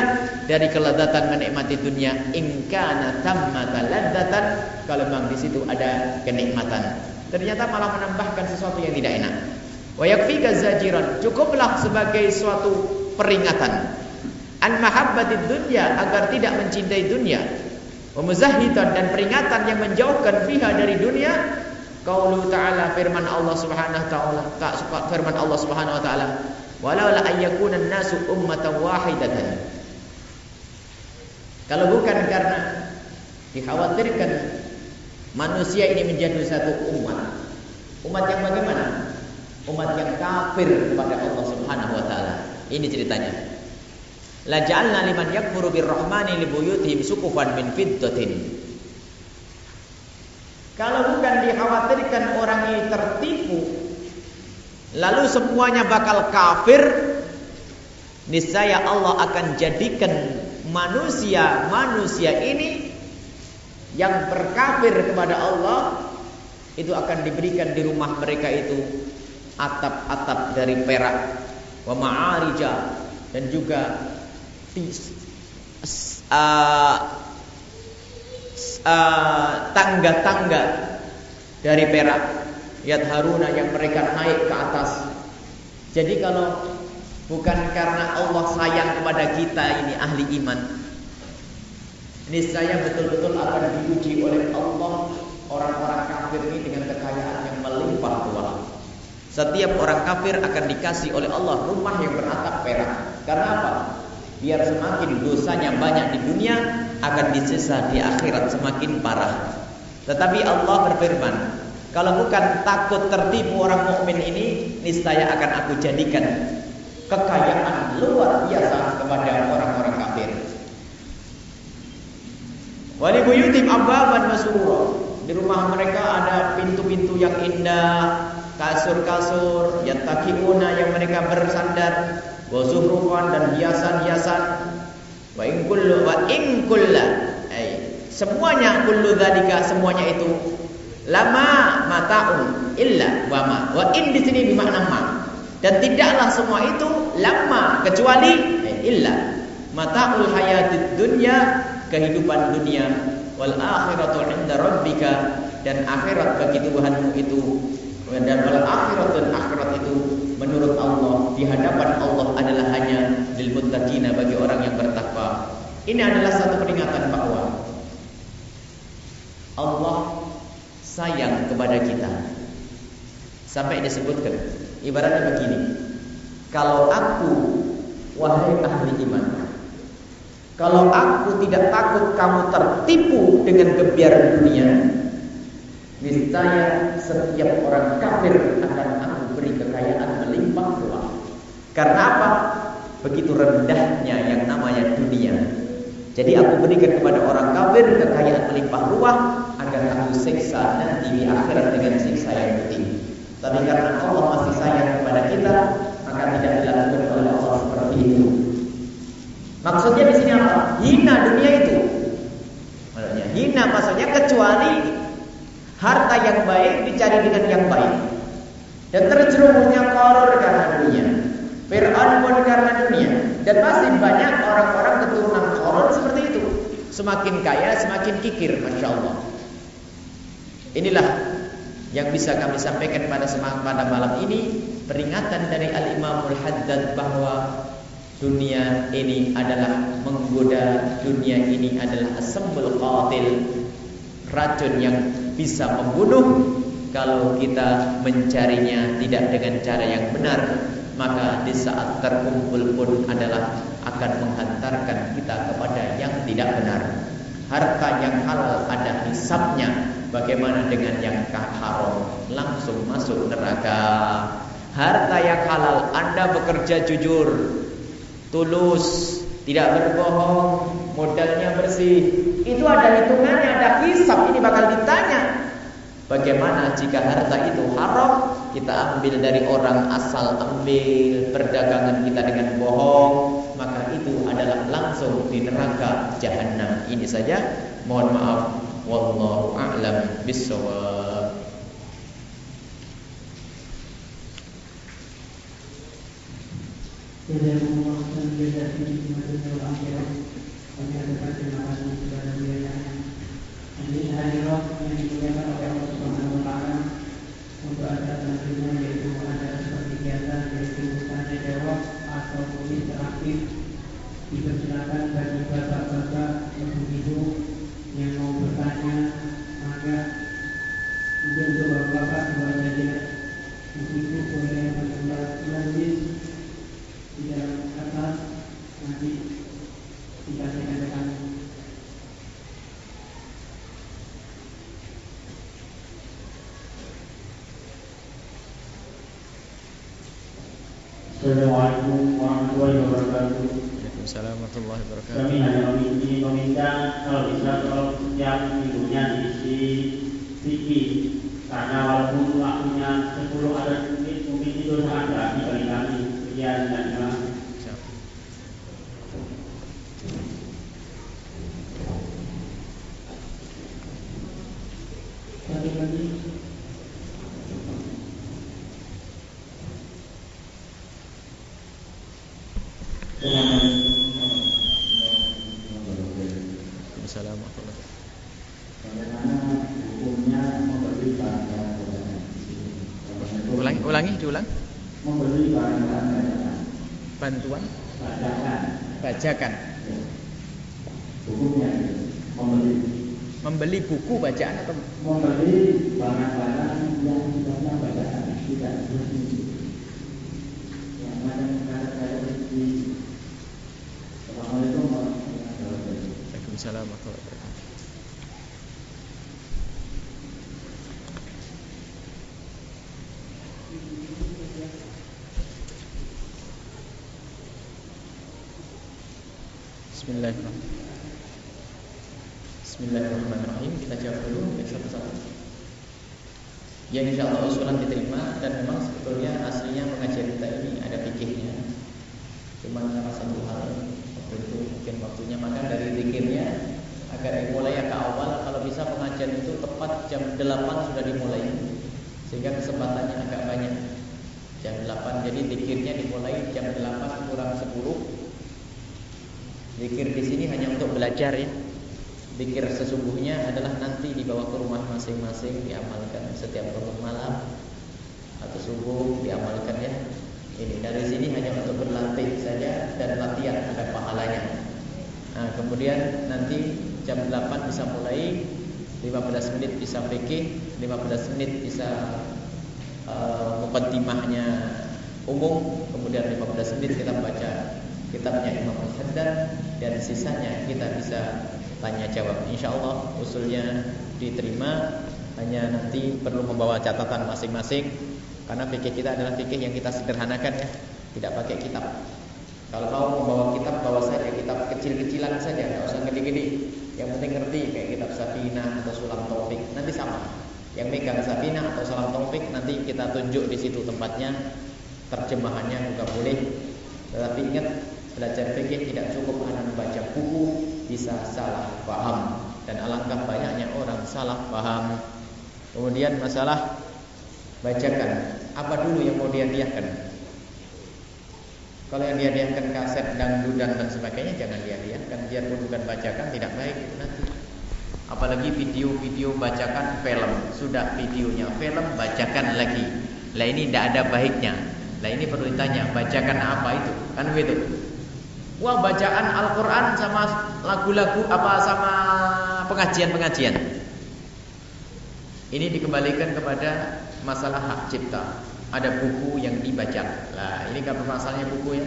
dari kelezatan menikmati dunia. In kana tammata ladzatan, kalau memang di situ ada kenikmatan. Ternyata malah menambahkan sesuatu yang tidak enak. Wa yakfika zajiran, cukuplah sebagai suatu peringatan an mahabbatid dunya agar tidak mencintai dunia wa dan peringatan yang menjauhkan fiha dari dunia qaulu ta'ala firman Allah Subhanahu taala. Firman Allah Subhanahu wa taala. Walau la ayyakuna an-nasu ummatan wahidatan. Kalau bukan karena dikhawatirkan manusia ini menjadi satu umat. Umat yang bagaimana? Umat yang kafir kepada Allah Subhanahu wa taala. Ini ceritanya. La ja'alna liman yakfuru birrahmani li buyutihim suqufan min fiddatin. Kalau bukan dikhawatirkan orang ini tertipu, lalu semuanya bakal kafir, niscaya Allah akan jadikan manusia-manusia ini yang berkafir kepada Allah itu akan diberikan di rumah mereka itu atap-atap dari perak wa ma'arija dan juga tangga-tangga uh, dari perak. Yat Haruna yang mereka naik ke atas. Jadi kalau Bukan karena Allah sayang kepada kita ini ahli iman Ini saya betul-betul akan diuji oleh Allah Orang-orang kafir ini dengan kekayaan yang melimpah ruah Setiap orang kafir akan dikasih oleh Allah rumah yang beratap perak. Karena apa? biar semakin dosanya banyak di dunia akan disisa di akhirat semakin parah. Tetapi Allah berfirman, kalau bukan takut tertipu orang mukmin ini, niscaya akan aku jadikan kekayaan luar biasa kepada orang-orang kafir. Wali buyutim abbaban. Di rumah mereka ada pintu-pintu yang indah, kasur-kasur, yattaqiuna yang mereka bersandar wa zuhrufan dan hiasan-hiasan wa in kullu wa in kulla. Ay semuanya kullu dzalika semuanya itu lama mataun illa wa ma. Wa in di sini bermakna ma. Dan tidaklah semua itu lama kecuali eh, illa. Mataul hayatid dunya kehidupan dunia. Wal akhiratu inda rabbika dan akhirat bagi Tuhanmu itu. Dan wal akhiratu akhirat itu menurut Allah di hadapan Allah adalah hanya lil muttaqina bagi orang yang bertakwa. Ini adalah satu peringatan bahwa Allah sayang kepada kita. Sampai disebutkan ibaratnya begini. Kalau aku wahai ahli iman kalau aku tidak takut kamu tertipu dengan kebiaran dunia, Niscaya setiap orang kafir akan aku beri kekayaan melimpah ruah. Karena apa? Begitu rendahnya yang namanya dunia. Jadi aku berikan kepada orang kafir kekayaan melimpah ruah agar aku siksa nanti di akhirat dengan siksa yang pedih. Tapi karena Allah masih sayang kepada kita, maka tidak dilakukan oleh Allah seperti itu. Maksudnya di sini apa? Hina dunia itu. Maksudnya hina maksudnya kecuali Harta yang baik dicari dengan yang baik. Dan terjerumusnya koror karena dunia. Fir'aun pun karena dunia. Dan masih banyak orang-orang keturunan koror seperti itu. Semakin kaya, semakin kikir. Masya Allah. Inilah yang bisa kami sampaikan pada pada malam ini. Peringatan dari Al-Imamul Haddad bahwa dunia ini adalah menggoda. Dunia ini adalah asembel qatil racun yang bisa membunuh kalau kita mencarinya tidak dengan cara yang benar maka di saat terkumpul pun adalah akan menghantarkan kita kepada yang tidak benar. Harta yang halal ada hisapnya. Bagaimana dengan yang haram? Langsung masuk neraka. Harta yang halal anda bekerja jujur. Tulus tidak berbohong modalnya bersih. Itu ada hitungannya ada hisap. Ini bakal ditanya bagaimana jika harta itu haram kita ambil dari orang asal ambil perdagangan kita dengan bohong maka itu adalah langsung di neraka jahanam ini saja mohon maaf wallahu a'lam bissawab yang untuk ada selanjutnya yaitu ada seperti biasa yaitu tanya jawab atau tulis interaktif dipersilakan bagi bapak-bapak ibu-ibu yang mau bertanya maka mungkin untuk bapak-bapak dua saja ibu-ibu boleh menulis di dalam kertas nanti dikasihkan ke kami. Assalamualaikum warahmatullahi wabarakatuh. Waalaikumsalam warahmatullahi wabarakatuh. Kami hanya ingin meminta kalau bisa tolong setiap minggunya diisi fikih karena walaupun waktunya 10 ada menit mungkin itu sangat berarti bagi kami. Sekian dan terima kasih. Satu lagi Waalaikumsalam warahmatullahi wabarakatuh. Bagaimana hukumnya membeli barang-barang bacaan? Ulangi, ulangi, diulang. Membeli barang-barang bacaan, Bantuan? Bacaan, bajakan. hukumnya membeli. Membeli buku bacaan atau membeli barang-barang yang sifatnya bacaan tidak resmi. Yang macam kata saya di Assalamualaikum warahmatullahi wabarakatuh. Waalaikumsalam warahmatullahi wabarakatuh. Bismillahirrahmanirrahim. Bismillahirrahmanirrahim. Kita jawab dulu yang satu-satu. Yang insya Allah usulan diterima dan memang sebetulnya aslinya pengajian kita ini ada pikirnya. Cuma karena satu hal waktu itu mungkin waktunya maka dari pikirnya agar dimulai agak awal kalau bisa pengajian itu tepat jam 8 sudah dimulai sehingga kesempatannya agak banyak jam 8 jadi pikirnya dimulai jam 8 kurang 10 Zikir di sini hanya untuk belajar ya. Zikir sesungguhnya adalah nanti dibawa ke rumah masing-masing diamalkan setiap bangun malam atau subuh diamalkan ya. Ini dari sini hanya untuk berlatih saja dan latihan ada pahalanya. Nah, kemudian nanti jam 8 bisa mulai 15 menit bisa fikih, 15 menit bisa uh, mukaddimahnya umum, kemudian 15 menit kita baca kitabnya Imam Al-Haddad dan sisanya kita bisa tanya jawab. Insya Allah usulnya diterima hanya nanti perlu membawa catatan masing-masing karena fikih kita adalah fikih yang kita sederhanakan ya, tidak pakai kitab. Kalau mau membawa kitab bawa saja kitab kecil-kecilan saja, nggak usah gede-gede. Yang penting ngerti kayak kitab Safinah atau Sulam Taufik nanti sama. Yang megang Safinah atau Sulam Taufik nanti kita tunjuk di situ tempatnya, terjemahannya juga boleh. Tetapi ingat Belajar fikih tidak cukup hanya membaca buku, bisa salah paham dan alangkah banyaknya orang salah paham. Kemudian masalah bacakan, apa dulu yang mau dia diakan? Kalau yang dia diakan kaset dangdutan dan sebagainya jangan dia diakan, biarpun bukan bacakan tidak baik itu nanti. Apalagi video-video bacakan film, sudah videonya film bacakan lagi. Lah ini tidak ada baiknya. Lah ini perlu ditanya, bacakan apa itu? Kan begitu. Wah bacaan Al-Quran sama lagu-lagu apa sama pengajian-pengajian. Ini dikembalikan kepada masalah hak cipta. Ada buku yang dibajak. Nah, ini kan masalahnya buku ya.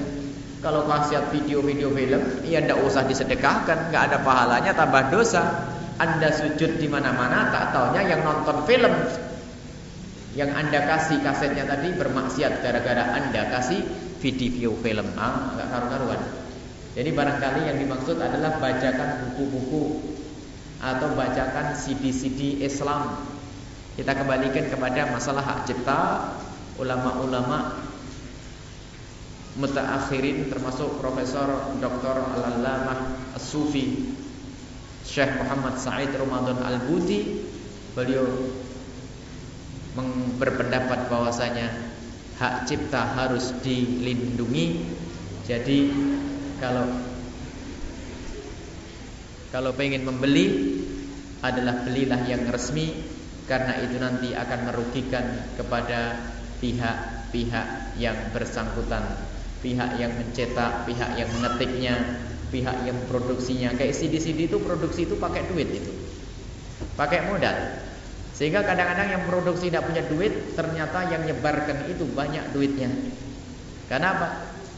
Kalau khasiat video-video film, ya ndak usah disedekahkan, nggak ada pahalanya, tambah dosa. Anda sujud di mana-mana, tak taunya yang nonton film yang Anda kasih kasetnya tadi bermaksiat gara-gara Anda kasih video film. Ah, enggak karu-karuan. Jadi barangkali yang dimaksud adalah bacakan buku-buku atau bacakan CD-CD Islam. Kita kembalikan kepada masalah hak cipta, ulama-ulama mutaakhirin termasuk Profesor Dr. Al-Allamah As-Sufi Syekh Muhammad Said Ramadan Al-Buti beliau berpendapat bahwasanya hak cipta harus dilindungi. Jadi kalau kalau pengen membeli adalah belilah yang resmi karena itu nanti akan merugikan kepada pihak-pihak yang bersangkutan, pihak yang mencetak, pihak yang mengetiknya, pihak yang produksinya. Kayak CD-CD itu produksi itu pakai duit itu. Pakai modal. Sehingga kadang-kadang yang produksi tidak punya duit, ternyata yang nyebarkan itu banyak duitnya. Karena apa?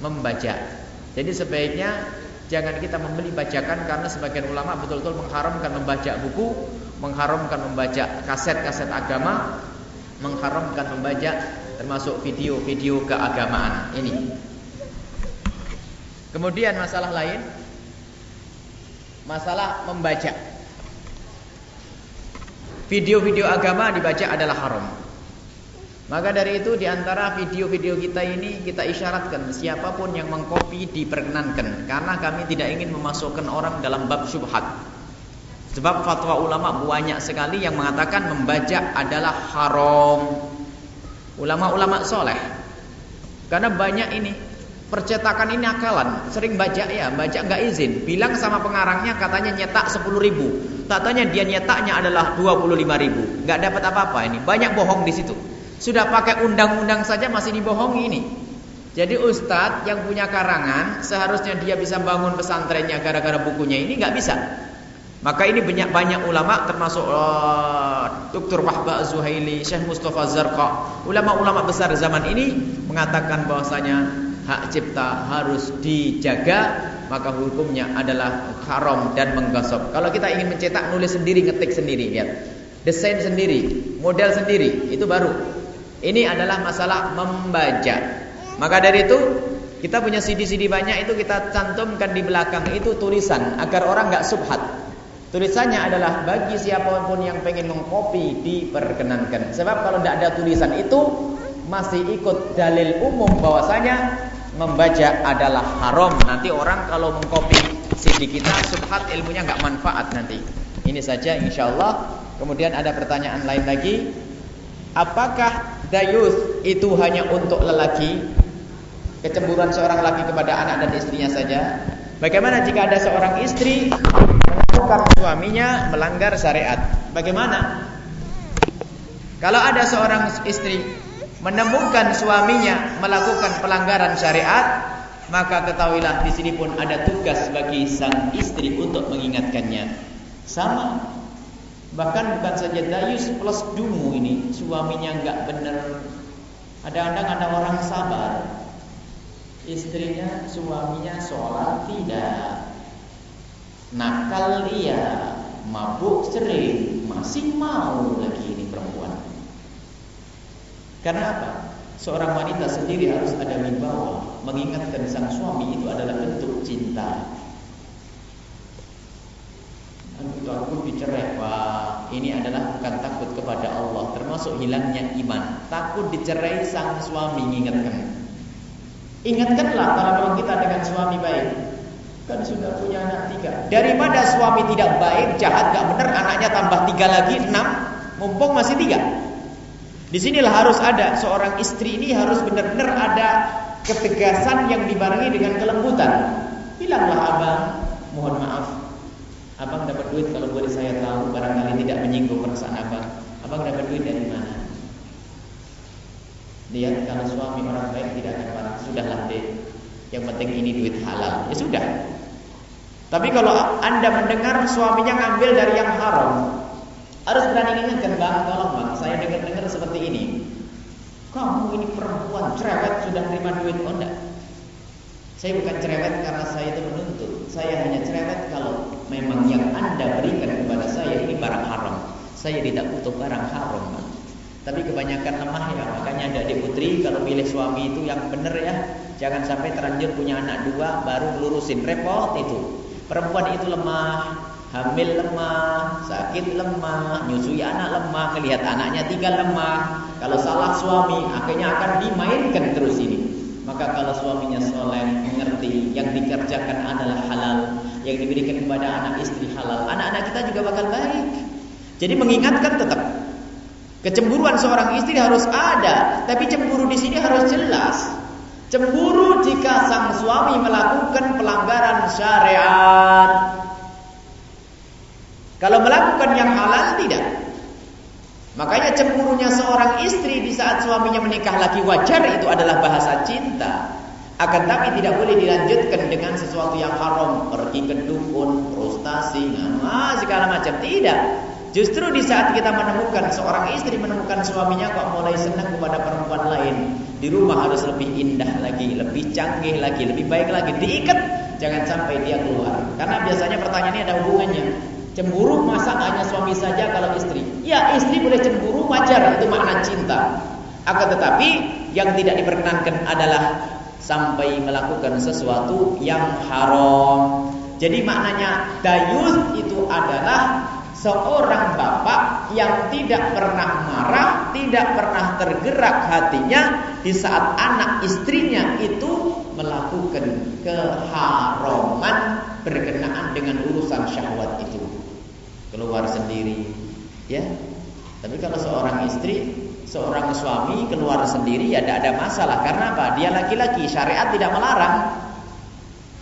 Membaca. Jadi sebaiknya jangan kita membeli bajakan karena sebagian ulama betul-betul mengharamkan membaca buku, mengharamkan membaca kaset-kaset agama, mengharamkan membaca termasuk video-video keagamaan ini. Kemudian masalah lain masalah membaca. Video-video agama dibaca adalah haram. Maka dari itu di antara video-video kita ini kita isyaratkan siapa pun yang mengkopi diperkenankan karena kami tidak ingin memasukkan orang dalam bab syubhat. Sebab fatwa ulama banyak sekali yang mengatakan membaca adalah haram. Ulama-ulama soleh. Karena banyak ini percetakan ini akalan, sering baca ya, baca nggak izin. Bilang sama pengarangnya katanya nyetak 10 ribu. Tak tanya dia nyetaknya adalah 25 ribu. Nggak dapat apa-apa ini. Banyak bohong di situ. Sudah pakai undang-undang saja masih dibohongi ini. Jadi ustadz yang punya karangan seharusnya dia bisa bangun pesantrennya gara-gara bukunya ini nggak bisa. Maka ini banyak banyak ulama termasuk uh, Dr. Wahba Zuhaili, Syekh Mustafa Zarqa, ulama-ulama besar zaman ini mengatakan bahwasanya hak cipta harus dijaga maka hukumnya adalah haram dan menggosok. Kalau kita ingin mencetak, nulis sendiri, ngetik sendiri, lihat. Desain sendiri, model sendiri, itu baru. Ini adalah masalah membaca. Maka dari itu, kita punya CD-CD banyak itu kita cantumkan di belakang itu tulisan agar orang nggak subhat. Tulisannya adalah bagi siapa pun yang pengen mengkopi diperkenankan. Sebab kalau tidak ada tulisan itu masih ikut dalil umum bahwasanya membaca adalah haram. Nanti orang kalau mengkopi CD kita subhat ilmunya nggak manfaat nanti. Ini saja insyaallah. Kemudian ada pertanyaan lain lagi. Apakah dayus itu hanya untuk lelaki? Kecemburuan seorang laki kepada anak dan istrinya saja? Bagaimana jika ada seorang istri melakukan suaminya melanggar syariat? Bagaimana? Kalau ada seorang istri menemukan suaminya melakukan pelanggaran syariat, maka ketahuilah di sini pun ada tugas bagi sang istri untuk mengingatkannya. Sama. Bahkan bukan saja dayus plus dungu ini, suaminya enggak benar. Ada kadang ada orang sabar. Istrinya, suaminya sholat tidak. Nakal dia, mabuk sering, masih mau lagi ini perempuan. Karena apa? Seorang wanita sendiri harus ada wibawa, mengingatkan sang suami itu adalah bentuk cinta. Aku takut dicerai, wah ini adalah bukan takut kepada Allah, termasuk hilangnya iman. Takut dicerai sang suami mengingatkan. Ingatkanlah kalau kita dengan suami baik, kan sudah punya anak tiga. Daripada suami tidak baik, jahat, gak benar, anaknya tambah tiga lagi, enam, mumpung masih tiga. Di sinilah harus ada seorang istri ini harus benar-benar ada ketegasan yang dibarengi dengan kelembutan. Bilanglah abang, mohon maaf, abang dapat duit kalau boleh saya tahu barangkali tidak menyinggung perasaan abang. Abang dapat duit dari mana? Lihat kalau suami orang baik tidak akan marah. Sudahlah deh. Yang penting ini duit halal. Ya sudah. Tapi kalau anda mendengar suaminya ngambil dari yang haram, Harus berani ingatkan bang, tolong bang, saya dengar-dengar seperti ini. Kamu ini perempuan cerewet sudah terima duit oh enggak? Saya bukan cerewet karena saya itu menuntut. Saya hanya cerewet kalau memang yang anda berikan kepada saya ini barang haram. Saya tidak butuh barang haram. Tapi kebanyakan lemah ya, makanya ada di putri kalau pilih suami itu yang benar ya. Jangan sampai terlanjur punya anak dua baru lurusin repot itu. Perempuan itu lemah, hamil lemah, sakit lemah, nyusui anak lemah, melihat anaknya tiga lemah. Kalau salah suami, akhirnya akan dimainkan terus ini. Maka kalau suaminya soleh, mengerti, yang dikerjakan adalah halal, yang diberikan kepada anak istri halal, anak-anak kita juga bakal baik. Jadi mengingatkan tetap kecemburuan seorang istri harus ada, tapi cemburu di sini harus jelas. Cemburu jika sang suami melakukan pelanggaran syariat, kalau melakukan yang halal tidak. Makanya cemburunya seorang istri di saat suaminya menikah lagi wajar itu adalah bahasa cinta. Akan tapi tidak boleh dilanjutkan dengan sesuatu yang haram, pergi ke dukun, frustasi, ngama, segala macam. Tidak. Justru di saat kita menemukan seorang istri menemukan suaminya kok mulai senang kepada perempuan lain, di rumah harus lebih indah lagi, lebih canggih lagi, lebih baik lagi. Diikat, jangan sampai dia keluar. Karena biasanya pertanyaan ini ada hubungannya. Cemburu masa hanya suami saja kalau istri? Ya, istri boleh cemburu wajar, itu makna cinta. Akan tetapi yang tidak diperkenankan adalah sampai melakukan sesuatu yang haram. Jadi maknanya dayus itu adalah seorang bapak yang tidak pernah marah, tidak pernah tergerak hatinya di saat anak istrinya itu melakukan keharaman berkenaan dengan urusan syahwat itu keluar sendiri ya tapi kalau seorang istri seorang suami keluar sendiri ya tidak ada masalah. Karena apa? Dia laki-laki syariat tidak melarang.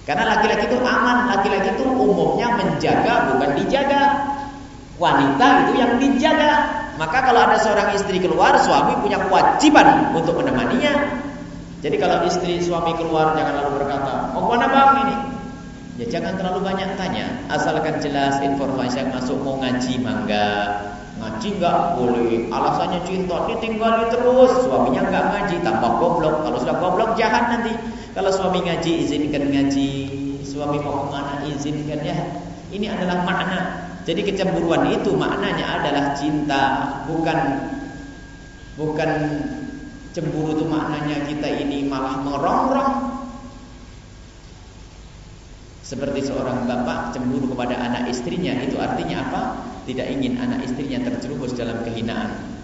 Karena laki-laki itu aman laki-laki itu umumnya menjaga bukan dijaga. Wanita itu yang dijaga. Maka kalau ada seorang istri keluar suami punya kewajiban untuk menemaninya. Jadi kalau istri suami keluar jangan lalu berkata mau ke mana bang ini? Ya jangan terlalu banyak tanya, asalkan jelas informasi yang masuk mau ngaji mangga. Ngaji enggak boleh, alasannya cinta ditinggali terus, suaminya enggak ngaji, tambah goblok. Kalau sudah goblok jahat nanti. Kalau suami ngaji izinkan ngaji, suami mau ke mana izinkan ya. Ini adalah makna. Jadi kecemburuan itu maknanya adalah cinta, bukan bukan cemburu itu maknanya kita ini malah merongrong seperti seorang bapak cemburu kepada anak istrinya itu artinya apa? Tidak ingin anak istrinya terjerumus dalam kehinaan.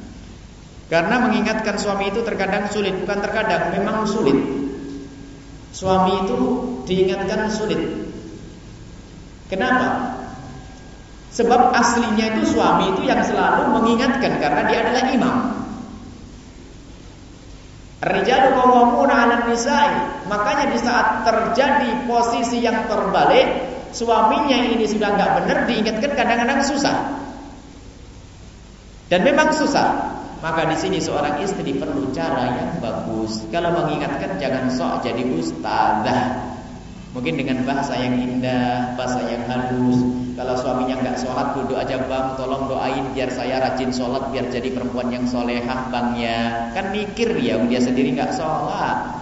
Karena mengingatkan suami itu terkadang sulit, bukan terkadang, memang sulit. Suami itu diingatkan sulit. Kenapa? Sebab aslinya itu suami itu yang selalu mengingatkan karena dia adalah imam. Rijalu qawwamuna 'alan nisa'i. Makanya di saat terjadi posisi yang terbalik, suaminya ini sudah nggak benar diingatkan kadang-kadang susah. Dan memang susah. Maka di sini seorang istri perlu cara yang bagus. Kalau mengingatkan jangan sok jadi ustazah. Mungkin dengan bahasa yang indah, bahasa yang halus. Kalau suaminya nggak sholat, duduk aja bang, tolong doain biar saya rajin sholat, biar jadi perempuan yang solehah bang ya. Kan mikir dia, dia sendiri nggak sholat.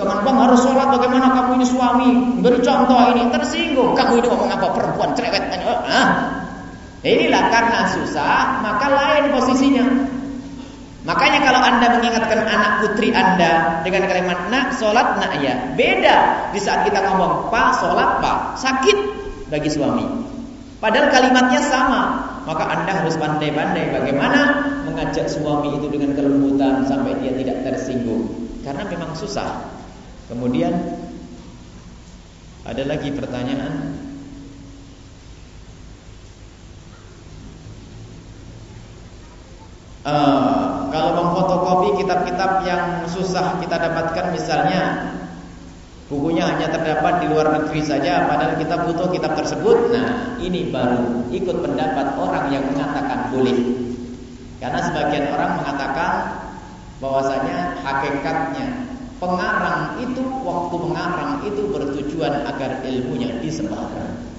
Jangan bang harus sholat, bagaimana kamu ini suami? Beri contoh ini, tersinggung. Kamu ini ngomong apa perempuan cerewet? Ah. Inilah karena susah, maka lain posisinya. Makanya kalau anda mengingatkan anak putri anda dengan kalimat nak sholat nak ya beda di saat kita ngomong pak sholat pak sakit bagi suami. Padahal kalimatnya sama. Maka anda harus pandai-pandai bagaimana mengajak suami itu dengan kelembutan sampai dia tidak tersinggung. Karena memang susah. Kemudian ada lagi pertanyaan. Uh, kalau memfotokopi kitab-kitab yang susah kita dapatkan misalnya bukunya hanya terdapat di luar negeri saja padahal kita butuh kitab tersebut nah ini baru ikut pendapat orang yang mengatakan boleh. Karena sebagian orang mengatakan bahwasanya hakikatnya pengarang itu waktu mengarang itu bertujuan agar ilmunya disebarkan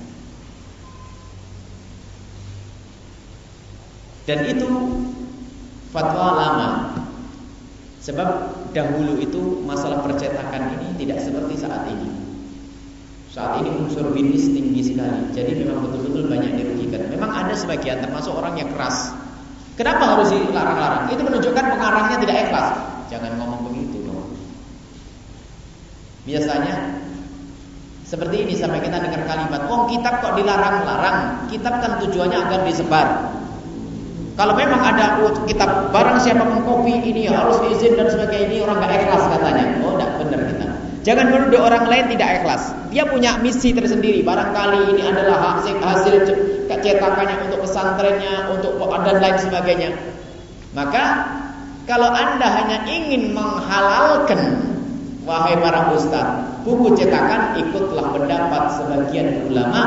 Dan itu fatwa lama. Sebab dahulu itu masalah percetakan ini tidak seperti saat ini. Saat ini unsur bisnis tinggi sekali. Jadi memang betul-betul banyak dirugikan. Memang ada sebagian termasuk orang yang keras. Kenapa harus dilarang-larang? Itu menunjukkan pengarangnya tidak ikhlas. Jangan ngomong begitu dong. Biasanya seperti ini sampai kita dengar kalimat, "Wong kitab kok dilarang-larang? Kitab kan tujuannya agar disebar." Kalau memang ada kitab barang siapa mengkopi ini harus izin dan sebagainya ini orang nggak ikhlas katanya. Oh, tidak benar kita. Jangan menuduh orang lain tidak ikhlas. Dia punya misi tersendiri. Barangkali ini adalah hasil, hasil cetakannya untuk pesantrennya, untuk dan lain sebagainya. Maka kalau anda hanya ingin menghalalkan wahai para ustaz, buku cetakan ikutlah pendapat sebagian ulama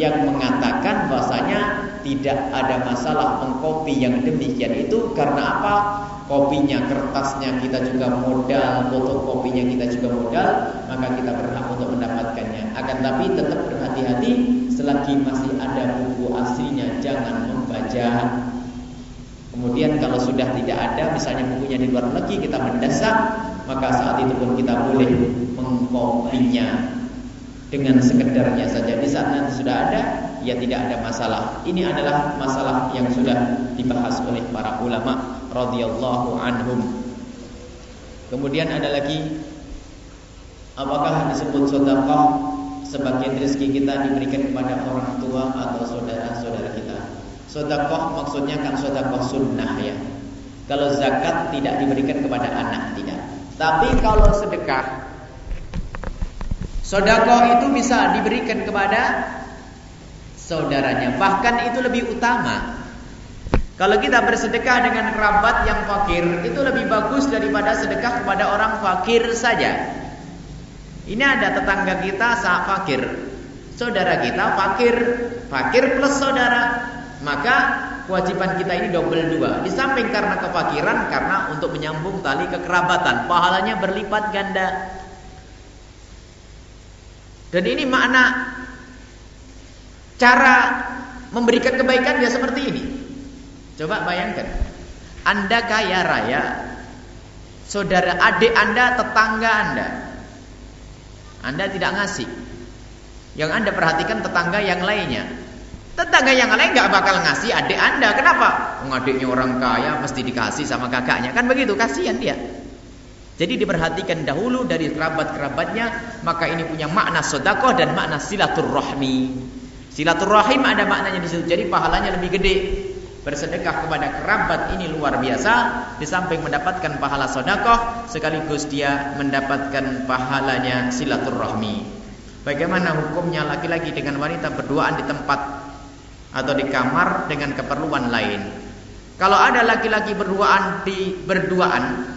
yang mengatakan bahasanya tidak ada masalah mengkopi yang demikian itu karena apa? Kopinya, kertasnya kita juga modal, fotokopinya kita juga modal, maka kita berhak untuk mendapatkannya. Akan tapi tetap berhati-hati selagi masih ada buku aslinya jangan membaca. Kemudian kalau sudah tidak ada, misalnya bukunya di luar negeri kita mendesak, maka saat itu pun kita boleh mengkopinya dengan sekedarnya saja. Di saat nanti sudah ada, ya tidak ada masalah. Ini adalah masalah yang sudah dibahas oleh para ulama radhiyallahu anhum. Kemudian ada lagi apakah disebut sedekah sebagian rezeki kita diberikan kepada orang tua atau saudara-saudara kita? Sedekah maksudnya kan sedekah sunnah ya. Kalau zakat tidak diberikan kepada anak tidak. Tapi kalau sedekah Sedekah itu bisa diberikan kepada saudaranya. Bahkan itu lebih utama. Kalau kita bersedekah dengan kerabat yang fakir, itu lebih bagus daripada sedekah kepada orang fakir saja. Ini ada tetangga kita saat fakir. Saudara kita fakir, fakir plus saudara. Maka kewajiban kita ini double dua. Di samping karena kefakiran, karena untuk menyambung tali kekerabatan. Pahalanya berlipat ganda. Dan ini makna Cara memberikan kebaikan ya seperti ini. Coba bayangkan. Anda kaya raya. Saudara adik Anda, tetangga Anda. Anda tidak ngasih. Yang Anda perhatikan tetangga yang lainnya. Tetangga yang lain nggak bakal ngasih adik Anda. Kenapa? Adiknya orang kaya mesti dikasih sama kakaknya. Kan begitu, kasihan dia. Jadi diperhatikan dahulu dari kerabat-kerabatnya, maka ini punya makna sodakoh dan makna silaturrahmi. Silaturahim ada maknanya di situ. Jadi pahalanya lebih gede. Bersedekah kepada kerabat ini luar biasa. Di samping mendapatkan pahala sodakoh, sekaligus dia mendapatkan pahalanya silaturahmi. Bagaimana hukumnya laki-laki dengan wanita berduaan di tempat atau di kamar dengan keperluan lain? Kalau ada laki-laki berduaan di berduaan,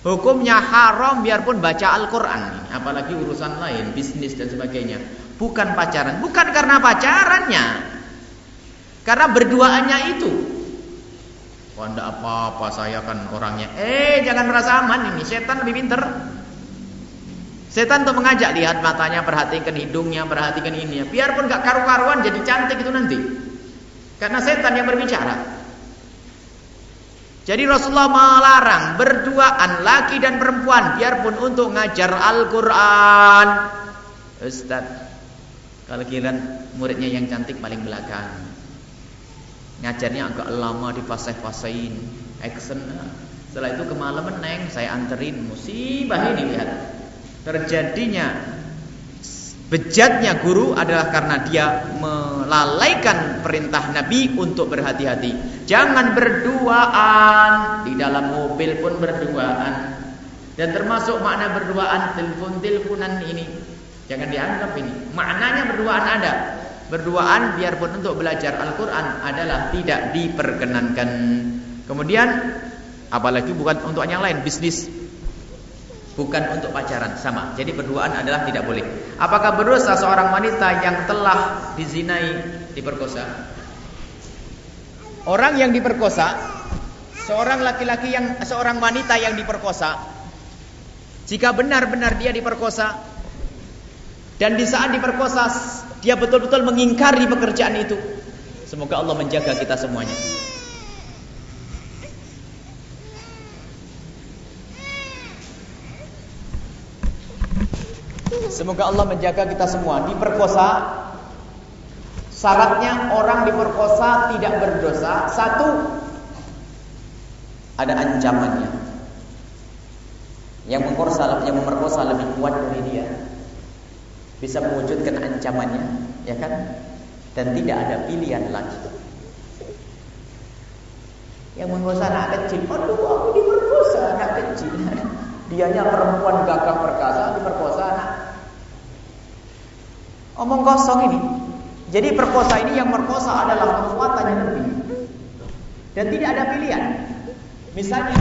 hukumnya haram biarpun baca Al-Quran, apalagi urusan lain, bisnis dan sebagainya. Bukan pacaran, bukan karena pacarannya. Karena berduaannya itu. Wah, enggak apa-apa, saya kan orangnya. Eh, jangan merasa aman ini, setan lebih pinter. Setan tuh mengajak lihat matanya, perhatikan hidungnya, perhatikan ini. Biarpun gak karu-karuan jadi cantik itu nanti. Karena setan yang berbicara. Jadi Rasulullah melarang berduaan laki dan perempuan biarpun untuk ngajar Al-Qur'an. Ustaz, kalau kalian muridnya yang cantik paling belakang. Ngajarnya agak lama di fase-fasein, action. Setelah itu kemalaman neng saya anterin musibah ini lihat. Terjadinya bejatnya guru adalah karena dia melalaikan perintah Nabi untuk berhati-hati. Jangan berduaan di dalam mobil pun berduaan. Dan termasuk makna berduaan telepon-teleponan ini Jangan dianggap ini. Maknanya berduaan ada. Berduaan biarpun untuk belajar Al-Quran adalah tidak diperkenankan. Kemudian apalagi bukan untuk yang lain, bisnis. Bukan untuk pacaran, sama. Jadi berduaan adalah tidak boleh. Apakah berdosa seorang wanita yang telah dizinai, diperkosa? Orang yang diperkosa, seorang laki-laki yang seorang wanita yang diperkosa, jika benar-benar dia diperkosa, dan di saat diperkosa dia betul-betul mengingkari pekerjaan itu. Semoga Allah menjaga kita semuanya. Semoga Allah menjaga kita semua. Diperkosa Syaratnya orang diperkosa tidak berdosa. Satu, ada ancamannya. Yang memperkosa, yang memperkosa lebih kuat dari dia, bisa mewujudkan ancamannya, ya kan? Dan tidak ada pilihan lagi. Yang memperkosa anak kecil, aduh aku diperkosa anak kecil. Dianya perempuan gagah perkasa diperkosa anak. Omong kosong ini. Jadi perkosa ini yang merkosa adalah kekuatan yang lebih. Dan tidak ada pilihan. Misalnya,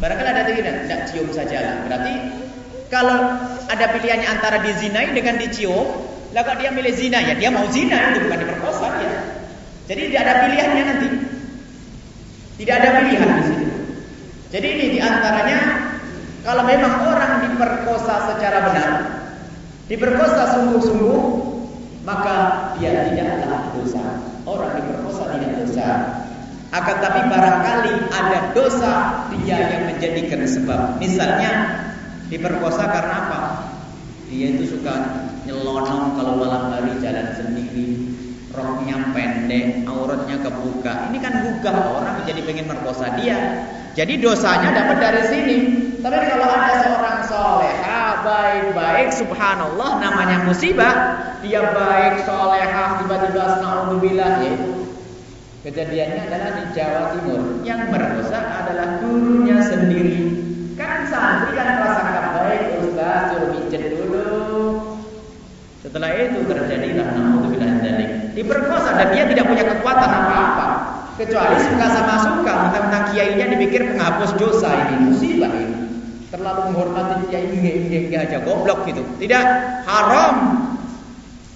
Barangkali ada tidak, tidak cium saja lah. Berarti kalau ada pilihannya antara dizinai dengan dicium, lah kalau dia milih zina ya dia mau zina itu bukan diperkosa ya. Jadi tidak ada pilihannya nanti. Tidak ada pilihan di sini. Jadi ini di antaranya kalau memang orang diperkosa secara benar, diperkosa sungguh-sungguh, maka dia tidaklah dosa. Orang diperkosa tidak dosa. Akan tapi barangkali ada dosa dia yang menjadikan sebab. Misalnya diperkosa karena apa? Dia itu suka nyelonong kalau malam hari jalan sendiri, roknya pendek, auratnya kebuka. Ini kan gugah orang jadi pengen merkosa dia. Jadi dosanya dapat dari sini. Tapi kalau ada seorang soleha baik-baik, subhanallah namanya musibah. Dia baik soleha tiba-tiba naudzubillah yaitu kejadiannya adalah di Jawa Timur. Yang berdosa adalah gurunya sendiri. Kan santri kan prasangka baik, ustaz suruh mijet dulu. Setelah itu terjadilah naudzubillah dzalik. Diperkosa dan dia tidak punya kekuatan apa-apa. Kecuali suka sama suka, mentang-mentang kiainya dipikir penghapus dosa ini, musibah ini. Terlalu menghormati kiai ini aja goblok gitu. Tidak haram.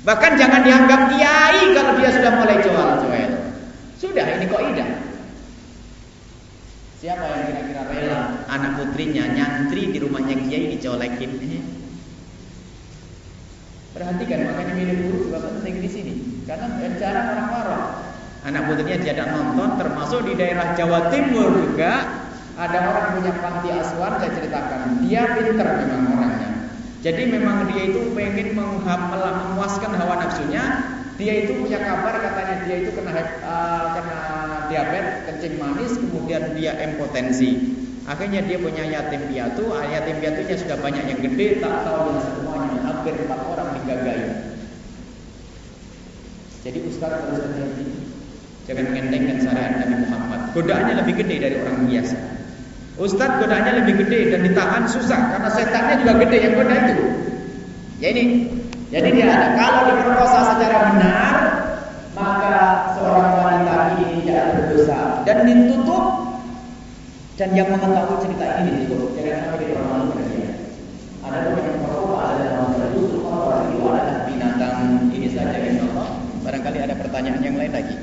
Bahkan jangan dianggap kiai kalau dia sudah mulai jual-jual. Sudah ini kok ida. Siapa yang kira-kira rela anak putrinya nyantri di rumahnya kiai dicolekin? Perhatikan makanya milih guru juga penting di sini karena jarang orang marah. Anak putrinya tidak nonton termasuk di daerah Jawa Timur juga ada orang punya panti asuhan saya ceritakan. Dia pinter memang orangnya. Jadi memang dia itu pengen memuaskan hawa nafsunya. Dia itu punya kabar katanya dia itu kena uh, kena diabetes kencing manis kemudian dia impotensi akhirnya dia punya yatim piatu. Yatim piatunya sudah banyak yang gede tak tahu semuanya. Hampir empat orang digagai. Jadi ustaz harus hati-hati Jangan mengentengkan syariat Nabi Muhammad. Godaannya lebih gede dari orang biasa. Ustadz godaannya lebih gede dan ditahan susah karena setannya juga gede yang goda itu. Ya ini. Jadi dia ada. Kalau diperkosa secara benar, maka seorang wanita ini tidak berdosa dan ditutup dan yang mengetahui cerita ini ditutup. Jangan sampai dipermalukan dia. Ada yang memperkosa, ada yang tertutup, orang adalah binatang. Ini saja insya Allah. Barangkali ada pertanyaan yang lain lagi.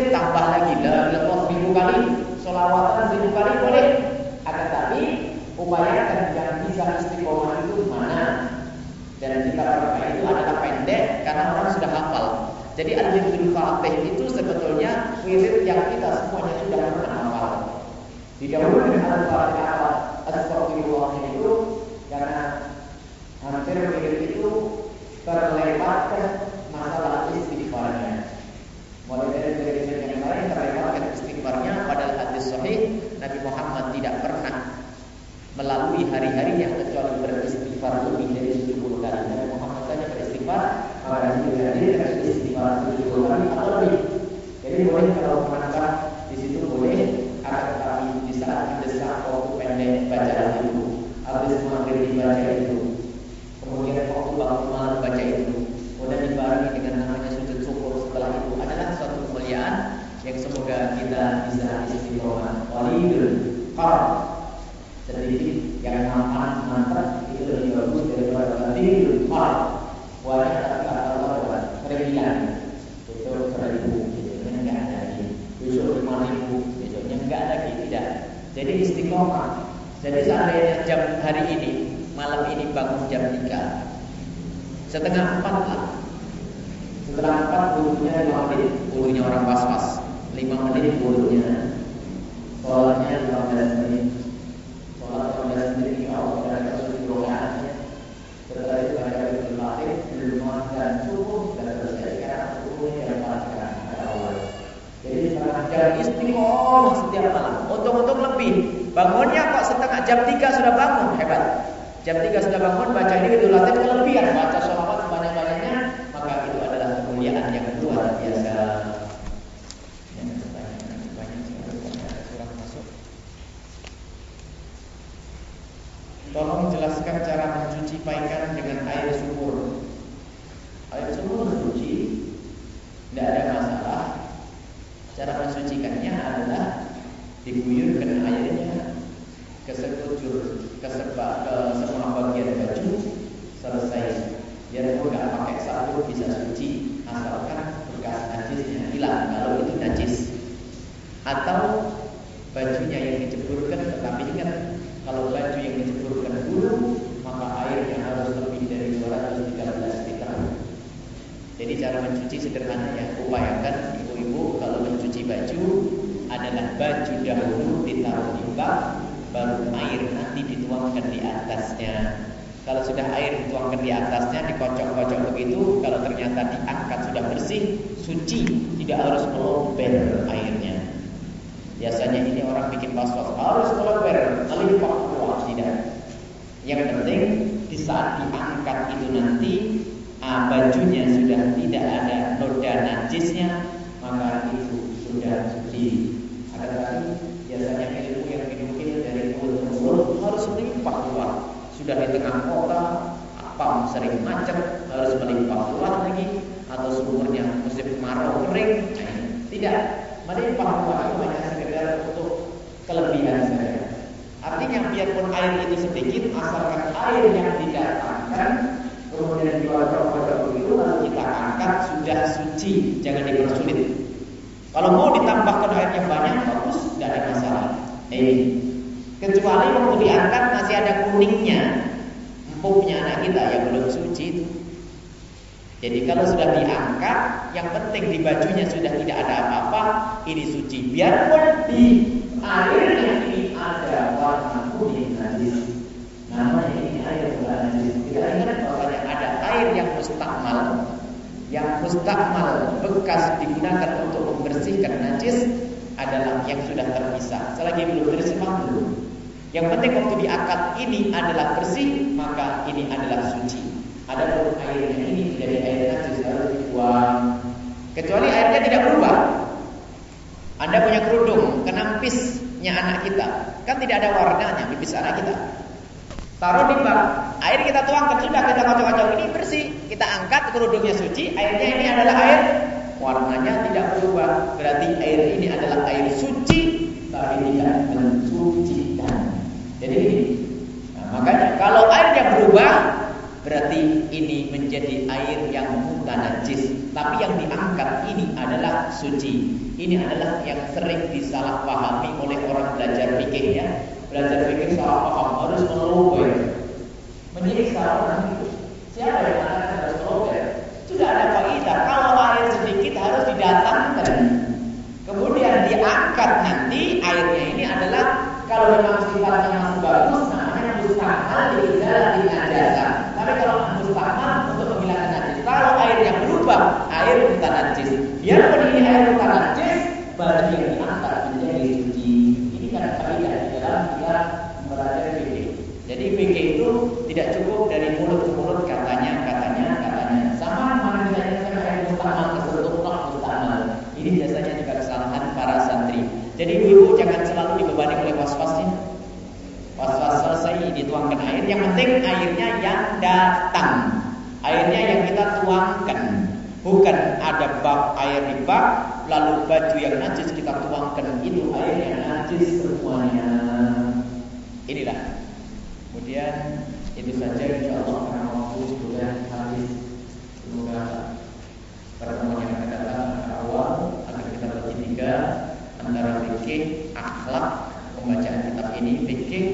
sedikit tambah lagi. Dalam lepas seribu kali solawatan seribu kali boleh. Akan tapi upayakan yang bisa istiqomah itu mana? Dan kita berapa itu adalah pendek karena orang sudah hafal. Jadi al-fatih itu sebetulnya wirid yang kita semuanya sudah pernah hafal. Di dalam al-fatihah astagfirullah itu karena hampir wirid itu terlewatkan llegaría Demokrat. Jadi seandainya jam hari ini, malam ini bangun jam 3. Setengah 4 lah. Setengah 4 bulunya 5 menit, bulunya orang was-was. 5 menit bulunya Jam 3 sudah bangun, baca ini itu latihan kelebihan, baca sholawat sebanyak-banyaknya, maka itu adalah kemuliaan yang luar biasa. Tolong jelaskan cara mencuci paikan dengan air sumur. Air sumur mencuci tidak ada masalah. Cara mensucikannya adalah diguyur ke kerudung, kena pisnya anak kita, kan tidak ada warnanya pipis anak kita. Taruh di bak, air kita tuangkan sudah kita kocok-kocok ini bersih. Kita angkat kerudungnya suci, airnya ini adalah air warnanya tidak berubah. Berarti air ini adalah air suci tapi tidak mensucikan. Jadi. Nah, makanya kalau airnya berubah berarti ini menjadi air yang mutanajis. Tapi yang diangkat ini adalah suci. Ini adalah yang sering disalahpahami oleh orang belajar fikih ya. Belajar fikih salah paham harus melobe. Menyiksa orang itu. Siapa yang mengatakan harus melobe? Sudah ada kaidah kalau air sedikit harus didatangkan. Kemudian diangkat nanti airnya ini adalah kalau memang sifatnya masih bagus namanya mustahil diizah jasa. Tapi kalau mustahil untuk menghilangkan najis. Kalau airnya berubah air bukan najis. Biarpun ini air bukan najis, berarti yang diangkat menjadi suci. Ini kan kaidah di dalam kita belajar fikih. Jadi fikih itu tidak cukup dari mulut ke mulut katanya, katanya, katanya. Sama mana misalnya saya air mustahil kesentuh mustahil. Ini biasanya juga kesalahan para santri. Jadi ibu jangan selalu dibebani oleh was-wasnya. Was-was selesai dituangkan air. Yang penting airnya yang datang. Airnya yang kita tuangkan. Bukan ada bak air di bak, lalu baju yang najis kita tuangkan itu air yang najis semuanya. Inilah. Kemudian itu saja insya Allah karena waktu sudah habis. Semoga pertemuan yang akan datang awal agar kita bertiga antara fikih, akhlak, pembacaan kitab ini fikih,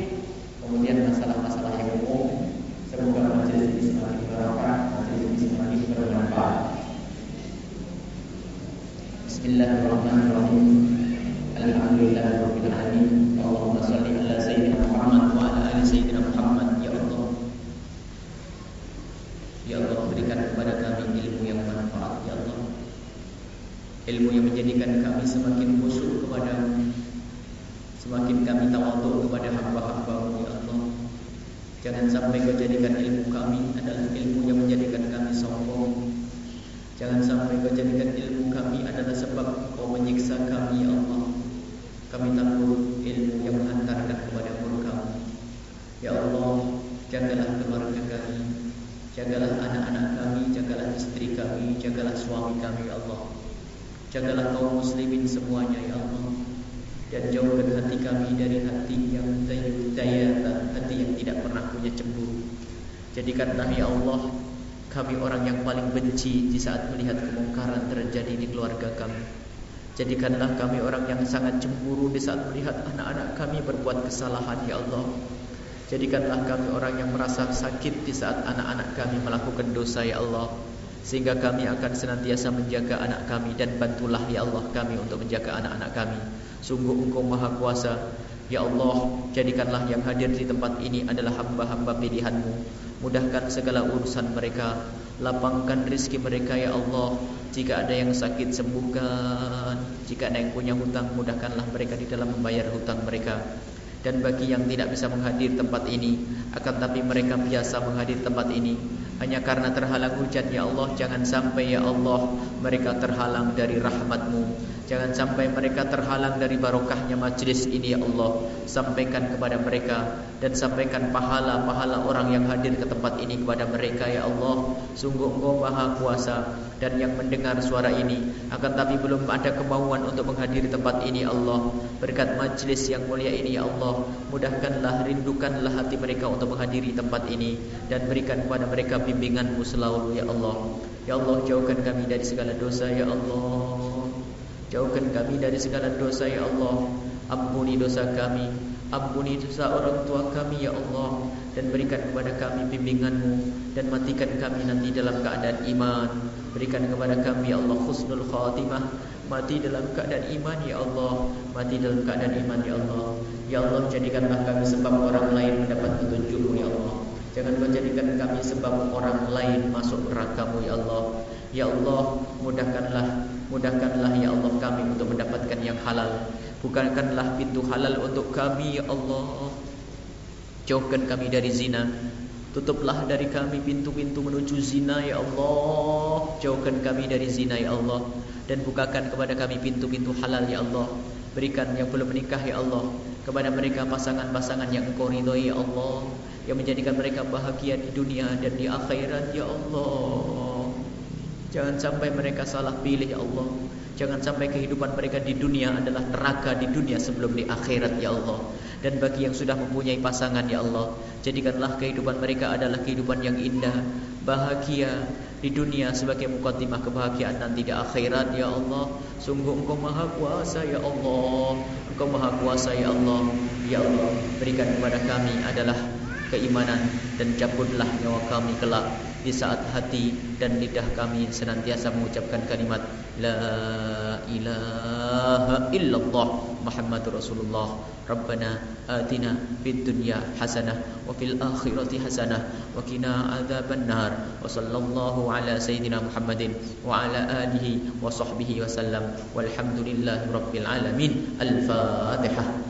kemudian masalah-masalah yang umum. Semoga majelis ini semakin barokah, majelis ini semakin bermanfaat. Bismillahirrahmanirrahim. Alhamdulillahirabbil alamin. Allahumma shalli ala sayyidina Muhammad wa ala ali sayyidina Muhammad ya Allah. Ya Allah berikan kepada kami ilmu yang manfaat ya Allah. Ilmu yang menjadikan kami semakin khusyuk kepadamu Semakin kami tawaduk kepada hamba-hambamu ya Allah Jangan sampai kau jadikan ilmu kami adalah ilmu yang menjadikan kami sombong Jangan sampai kau jadikan ilmu kami adalah sebab kau menyiksa kami ya Allah. Kami takut ilmu yang menghantarkan kepada murkamu Ya Allah jagalah keluarga kami. Jagalah anak-anak kami, jagalah istri kami, jagalah suami kami ya Allah. Jagalah kaum muslimin semuanya ya Allah. Dan jauhkan hati kami dari hati yang dayata Hati yang tidak pernah punya cemburu. Jadikanlah ya Allah Kami orang yang paling benci di saat melihat kemungkaran terjadi di keluarga kami Jadikanlah kami orang yang sangat cemburu di saat melihat anak-anak kami berbuat kesalahan ya Allah Jadikanlah kami orang yang merasa sakit di saat anak-anak kami melakukan dosa ya Allah sehingga kami akan senantiasa menjaga anak kami dan bantulah ya Allah kami untuk menjaga anak-anak kami. Sungguh Engkau Maha Kuasa. Ya Allah, jadikanlah yang hadir di tempat ini adalah hamba-hamba pilihan-Mu. Mudahkan segala urusan mereka, lapangkan rizki mereka ya Allah. Jika ada yang sakit sembuhkan, jika ada yang punya hutang mudahkanlah mereka di dalam membayar hutang mereka. Dan bagi yang tidak bisa menghadir tempat ini, akan tapi mereka biasa menghadir tempat ini, hanya karena terhalang hujan ya Allah Jangan sampai ya Allah Mereka terhalang dari rahmatmu. Jangan sampai mereka terhalang dari barokahnya majlis ini ya Allah. Sampaikan kepada mereka Dan sampaikan pahala-pahala orang yang hadir ke tempat ini kepada mereka ya Allah. Sungguh engkau maha kuasa dan yang mendengar suara ini. Akan tapi belum ada kemauan untuk menghadiri tempat ini Allah. Berkat majlis yang mulia ini ya Allah mudahkanlah rindukanlah hati mereka untuk menghadiri tempat ini dan berikan kepada mereka bimbinganmu selalu ya Allah. Ya Allah jauhkan kami dari segala dosa ya Allah. Jauhkan kami dari segala dosa ya Allah. Ampuni dosa kami. Ampuni dosa orang tua kami ya Allah. Dan berikan kepada kami bimbinganmu dan matikan kami nanti dalam keadaan iman berikan kepada kami ya Allah husnul khatimah. Mati dalam keadaan iman ya Allah. Mati dalam keadaan iman ya Allah. Ya Allah jadikanlah kami sebab orang lain mendapat petunjukmu ya Allah. Jangan kau jadikan kami sebab orang lain masuk nerakamu ya Allah. Ya Allah mudahkanlah mudahkanlah ya Allah kami untuk mendapatkan yang halal. Bukankanlah pintu halal untuk kami ya Allah. Jauhkan kami dari zina Tutuplah dari kami pintu-pintu menuju zina ya Allah. Jauhkan kami dari zina ya Allah. Dan bukakan kepada kami pintu-pintu halal ya Allah. Berikan yang belum menikah ya Allah Kepada mereka pasangan-pasangan yang engkau ridhoi ya Allah. Yang menjadikan mereka bahagia di dunia dan di akhirat ya Allah. Jangan sampai mereka salah pilih ya Allah. Jangan sampai kehidupan mereka di dunia adalah neraka di dunia sebelum di akhirat ya Allah. Dan bagi yang sudah mempunyai pasangan ya Allah, jadikanlah kehidupan mereka adalah kehidupan yang indah, bahagia di dunia sebagai mukaddimah kebahagiaan nanti di akhirat ya Allah. Sungguh Engkau Maha Kuasa ya Allah. Engkau Maha Kuasa ya Allah. Ya Allah, berikan kepada kami adalah keimanan dan cabutlah nyawa kami kelak di saat hati dan lidah kami senantiasa mengucapkan kalimat la ilaha illallah Muhammadur Rasulullah. Rabbana atina fid dunya hasanah wa fil akhirati hasanah wa qina adzabannar. Wa sallallahu ala sayidina Muhammadin wa ala alihi wa sahbihi wa sallam. Walhamdulillahi rabbil alamin. Al-fatihah